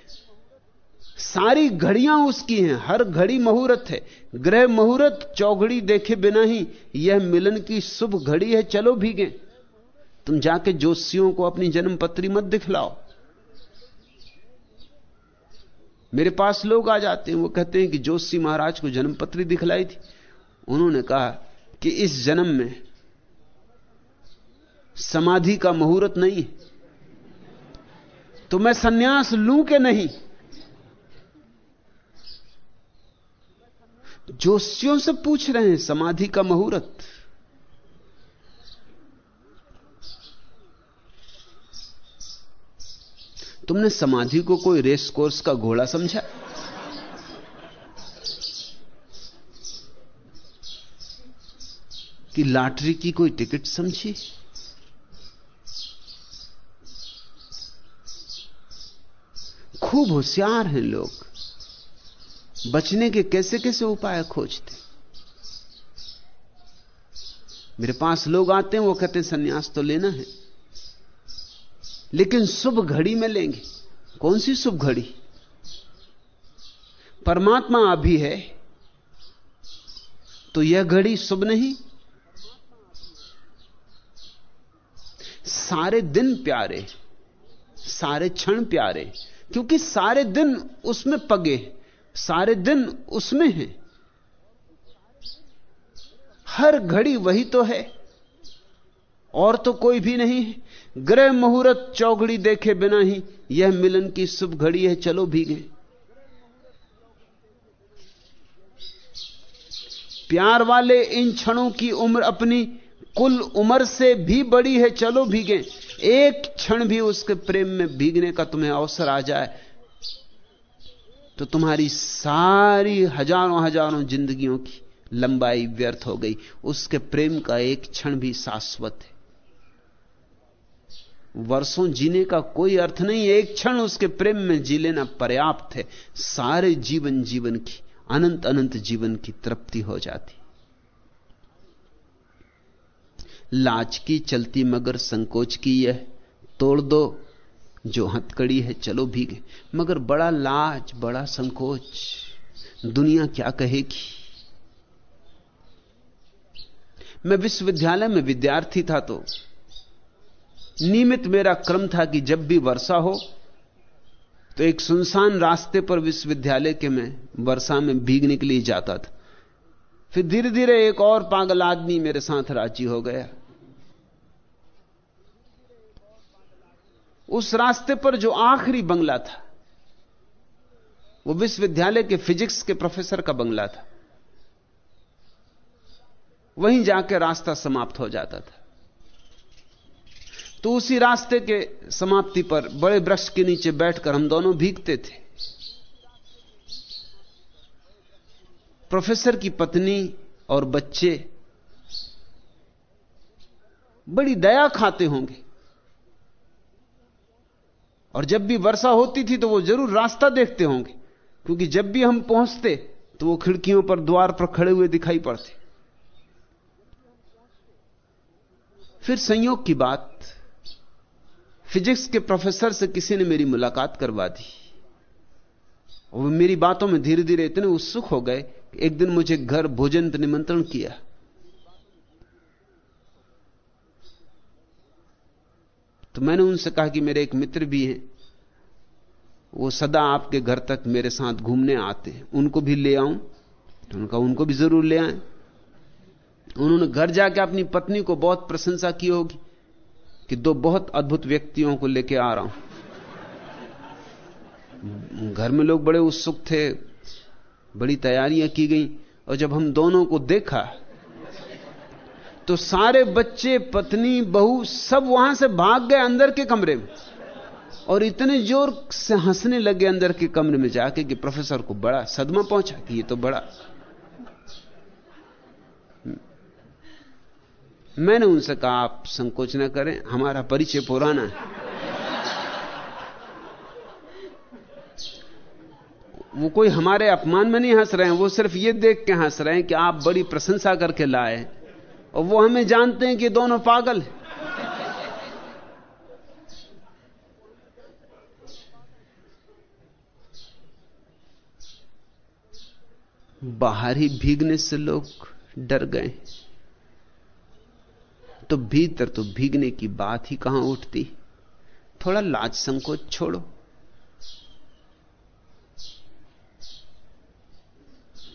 सारी घड़ियाँ उसकी हैं, हर घड़ी मुहूर्त है। ग्रह मुहूर्त, चौघड़ी देखे बिना ही यह मिलन की शुभ घड़ी है, चलो भीगे। तुम जाके जोशियों को अपनी जन्मपत्री मत दिखलाओ। मेरे पास लोग आ जाते हैं, वो कहते हैं कि जोशी महाराज को जन्मपत्री दिखलाई थी। उन्होंने कहा कि इस जन्म में समाधि का मुहूर्त नहीं तो मैं सन्यास लूँ के नहीं? जोशियों से पूछ रहे हैं, समाधि का मुहूर्त। तुमने समाधि को कोई रेस कोर्स का घोड़ा समझा? कि लॉटरी की कोई टिकट समझी? खूब होशियार हैं लोग। बचने के कैसे कैसे उपाय खोजते? मेरे पास लोग आते हैं, वो कहते हैं, सन्यास तो लेना है। लेकिन शुभ घड़ी में लेंगे। कौन सी शुभ घड़ी? परमात्मा अभी है तो यह घड़ी शुभ नहीं। सारे दिन प्यारे, सारे क्षण प्यारे, क्योंकि सारे दिन उसमें पगे, सारे दिन उसमें हैं। हर घड़ी वही तो है, और तो कोई भी नहीं है। ग्रह मुहूर्त चौघड़ी देखे बिना ही यह मिलन की शुभ घड़ी है, चलो भीगे। प्यार वाले इन क्षणों की उम्र अपनी कुल उम्र से भी बड़ी है, चलो भीगे। एक क्षण भी उसके प्रेम में भीगने का तुम्हें अवसर आ जाए तो तुम्हारी सारी हज़ारों हज़ारों जिंदगियों की लंबाई व्यर्थ हो गई। उसके प्रेम का एक क्षण भी शाश्वत है। वर्षों जीने का कोई अर्थ नहीं, एक क्षण उसके प्रेम में जी लेना पर्याप्त है। सारे जीवन जीवन की, अनंत अनंत जीवन की तृप्ति हो जाती। लाज की चलती मगर संकोच की यह। तोड़ दो, जो हथकड़ी है, चलो भीगे। मगर बड़ा लाज, बड़ा संकोच। दुनिया क्या कहेगी? मैं विश्वविद्यालय में विद्यार्थी था तो नियमित मेरा क्रम था कि जब भी वर्षा हो तो एक सुनसान रास्ते पर विश्वविद्यालय के मैं वर्षा में भीगने के लिए जाता था। फिर धीरे धीरे एक और पागल आदमी मेरे साथ राज़ी हो गया। उस रास्ते पर जो आखिरी बंगला था, वो विश्वविद्यालय के फिजिक्स के प्रोफेसर का बंगला था। वहीं जाकर रास्ता समाप्त हो जाता था। तो उसी रास्ते के समाप्ति पर बड़े वृक्ष के नीचे बैठकर हम दोनों भीगते थे। प्रोफेसर की पत्नी और बच्चे बड़ी दया खाते होंगे। और जब भी वर्षा होती थी तो वो ज़रूर रास्ता देखते होंगे, क्योंकि जब भी हम पहुँचते तो वो खिड़कियों पर द्वार पर खड़े हुए दिखाई पड़ते। फिर संयोग की बात, फिजिक्स के प्रोफेसर से किसी ने मेरी मुलाकात करवा दी। और वो मेरी बातों में धीरे धीरे इतने उत्सुक हो गए एक दिन मुझे घर भोजन निमंत्रण किया। तो मैंने उनसे कहा कि मेरे एक मित्र भी हैं। वो सदा आपके घर तक मेरे साथ घूमने आते हैं। उनको भी ले आऊँ? तो उनका उनको भी ज़रूर ले आए। उन्होंने घर जाके अपनी पत्नी को बहुत प्रशंसा की होगी कि दो बहुत अद्भुत व्यक्तियों को लेके आ रहा हूँ। घर में लोग बड़े उत्सुक थे, बड़ी तैयारियाँ की गई, और जब हम दोनों को देखा तो सारे बच्चे, पत्नी, बहू सब वहाँ से भाग गए अंदर के कमरे में। और इतने ज़ोर से हंसने लगे अंदर के कमरे में जाके कि प्रोफेसर को बड़ा सदमा पहुँचा कि ये तो बड़ा। मैंने उनसे कहा, आप संकोच न करें, हमारा परिचय पुराना है। वो कोई हमारे अपमान में नहीं हंस रहे हैं, वो सिर्फ़ ये देख के हंस रहे हैं कि आप बड़ी प्रशंसा करके लाए और वो हमें जानते हैं कि दोनों पागल हैं। बाहर ही भीगने से लोग डर गए। तो भीतर तो भीगने की बात ही कहाँ उठती? थोड़ा लाज संकोच छोड़ो।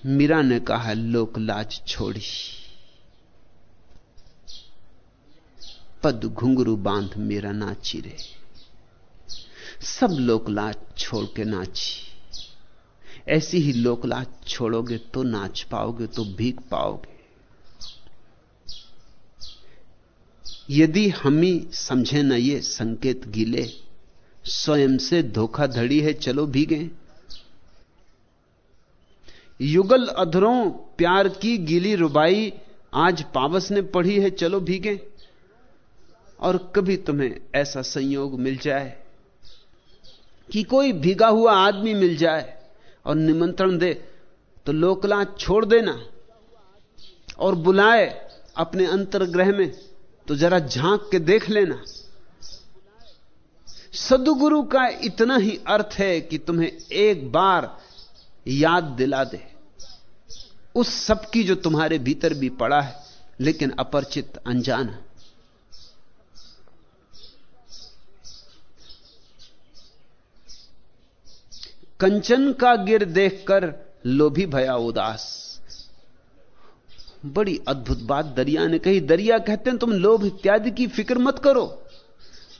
मीरा ने कहा, लोक लाज छोड़ी। पद घुंघरू बाँध मेरा नाची रे। सब लोक लाज छोड़ के नाची। ऐसी ही लोक लाज छोड़ोगे तो नाच पाओगे तो भीग पाओगे। यदि हम ही समझे न ये संकेत गीले, स्वयं से धोखाधड़ी है, चलो भीगे। युगल अधरों प्यार की गीली रुबाई आज पावस ने पढ़ी है, चलो भीगे। और कभी तुम्हें ऐसा संयोग मिल जाए कि कोई भीगा हुआ आदमी मिल जाए और निमंत्रण दे तो लोकलाज छोड़ देना और बुलाए अपने अंतर्ग्रह में तो जरा झाँक के देख लेना। सदगुरु का इतना ही अर्थ है कि तुम्हें एक बार याद दिला दे। उस सब की जो तुम्हारे भीतर भी पड़ा है, लेकिन अपरिचित अनजान। कंचन का गिर देखकर लोभी भया उदास। बड़ी अद्भुत बात दरिया ने कही, दरिया कहते हैं तुम लोभ इत्यादि की फ़िक्र मत करो।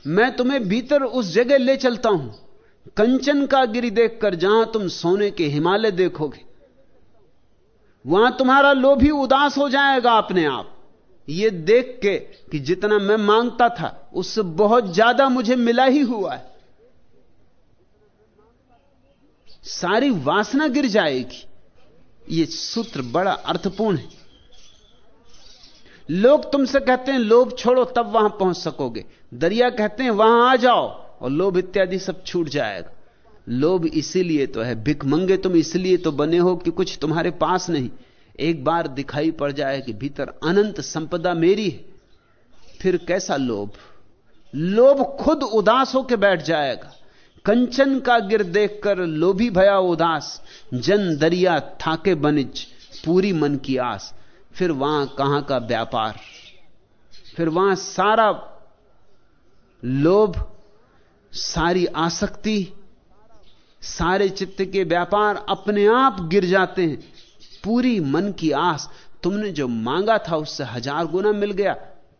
मैं तुम्हें भीतर उस जगह ले चलता हूँ। कंचन का गिरी देखकर जहाँ तुम सोने के हिमालय देखोगे, वहाँ तुम्हारा लोभी उदास हो जाएगा अपने आप। यह देख के कि जितना मैं माँगता था, उससे बहुत ज़्यादा मुझे मिला ही हुआ है। सारी वासना गिर जाएगी। यह सूत्र बड़ा अर्थपूर्ण है। लोग तुमसे कहते हैं लोभ छोड़ो, तब वहाँ पहुँच सकोगे। दरिया कहते हैं, वहाँ आ जाओ और लोभ इत्यादि सब छूट जाएगा। लोभ इसीलिए तो है भिक मंगे तुम, इसलिए तो बने हो कि कुछ तुम्हारे पास नहीं। एक बार दिखाई पड़ जाए कि भीतर अनंत संपदा मेरी है, फिर कैसा लोभ? लोभ खुद उदास होकर बैठ जाएगा। कंचन का गिर देखकर लोभी भया उदास, जन दरिया थाके बनिज, पूरी मन की आस। फिर वहाँ कहाँ का व्यापार? फिर वहाँ सारा लोभ, सारी आसक्ति, सारे चित्त के व्यापार अपने आप गिर जाते हैं। पूरी मन की आस। तुमने जो मांगा था उससे हज़ार गुना मिल गया,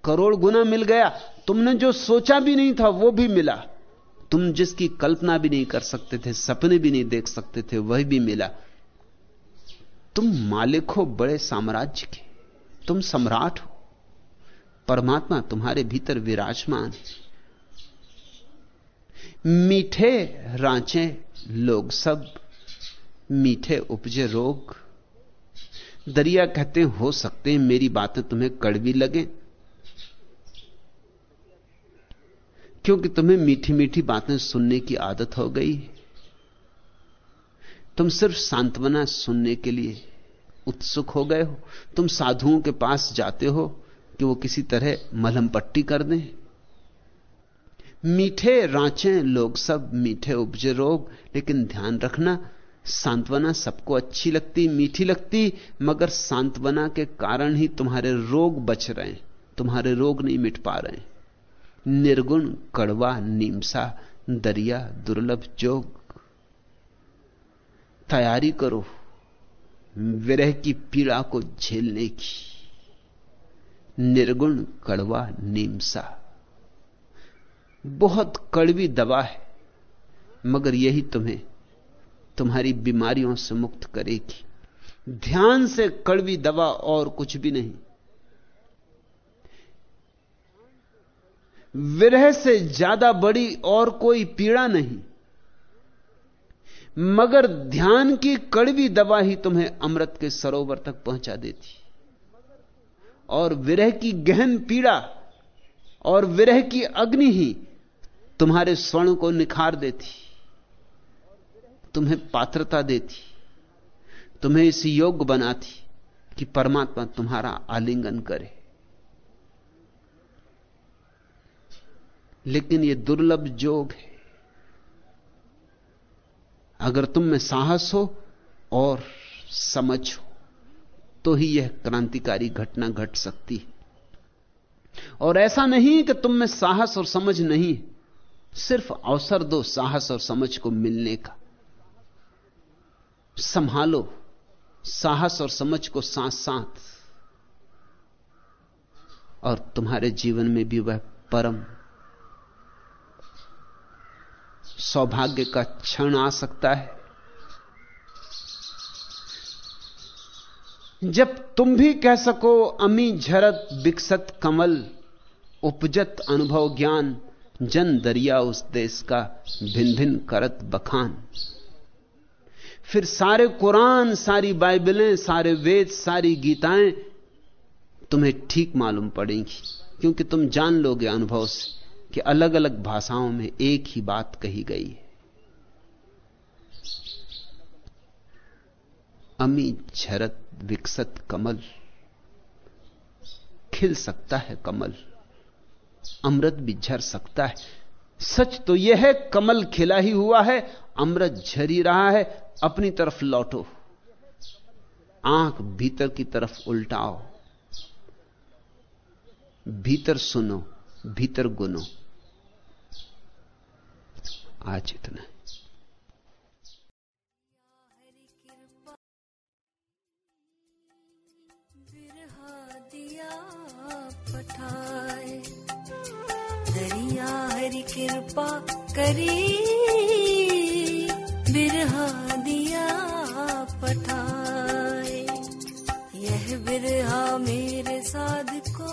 करोड़ गुना मिल गया। तुमने जो सोचा भी नहीं था वो भी मिला। तुम जिसकी कल्पना भी नहीं कर सकते थे, सपने भी नहीं देख सकते थे, वह भी मिला। तुम मालिक हो, बड़े साम्राज्य के। तुम सम्राट हो। परमात्मा तुम्हारे भीतर विराजमान मीठे रांचे लोग सब, मीठे उपजे रोग। दरिया कहते हो सकते हैं मेरी बातें तुम्हें कड़वी लगे। क्योंकि तुम्हें मीठी मीठी बातें सुनने की आदत हो गई। तुम सिर्फ़ सांत्वना सुनने के लिए उत्सुक हो गए हो। तुम साधुओं के पास जाते हो कि वो किसी तरह मलहम पट्टी कर दें। मीठे रांचे लोग सब मीठे उपजे रोग, लेकिन ध्यान रखना, सांत्वना सबको अच्छी लगती, मीठी लगती, मगर सांत्वना के कारण ही तुम्हारे रोग बच रहे हैं। तुम्हारे रोग नहीं मिट पा रहे निर्गुण कड़वा नीमसा, दरिया दुर्लभ जोग। तैयारी करो, विरह की पीड़ा को झेलने की। निर्गुण कड़वा नीमसा। बहुत कड़वी दवा है, मगर यही तुम्हें तुम्हारी बीमारियों से मुक्त करेगी। ध्यान से कड़वी दवा और कुछ भी नहीं। विरह से ज़्यादा बड़ी और कोई पीड़ा नहीं। मगर ध्यान की कड़वी दवा ही तुम्हें अमृत के सरोवर तक पहुँचा देती। और विरह की गहन पीड़ा और विरह की अग्नि ही तुम्हारे स्वर्ण को निखार देती, तुम्हें पात्रता देती, तुम्हें इस योग्य बनाती कि परमात्मा तुम्हारा आलिंगन करे। लेकिन यह दुर्लभ जोग है। अगर तुम में साहस हो और समझ हो तो ही यह क्रांतिकारी घटना घट सकती है। और ऐसा नहीं कि तुम में साहस और समझ नहीं सिर्फ़ अवसर दो साहस और समझ को मिलने का। संभालो साहस और समझ को साथ साथ और तुम्हारे जीवन में भी वह परम सौभाग्य का क्षण आ सकता है। जब तुम भी कह सको, अमी झरत विकसत कमल, उपजत अनुभव ज्ञान, जन दरिया उस देश का भिन्न भिन्न करत बखान। फिर सारे कुरान, सारी बाइबलें, सारे वेद, सारी गीताएँ तुम्हें ठीक मालूम पड़ेंगी, क्योंकि तुम जान लोगे अनुभव से। कि अलग अलग भाषाओं में एक ही बात कही गई है। अमी झरत विकसत, कमल। खिल सकता है कमल। अमृत भी झर सकता है। सच तो यह है, कमल खिला ही हुआ है, अमृत झरी रहा है, अपनी तरफ़ लौटो। आँख भीतर की तरफ़ उल्टाओ। भीतर सुनो, भीतर गुनो। आज इतना दरिया हरि कृपा करी, बिरहा दिया पठाए। यह बिरहा मेरे साध को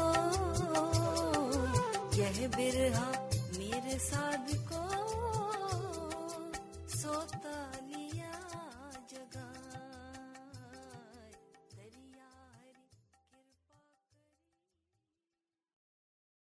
यह बिरहा मेरे साथ gota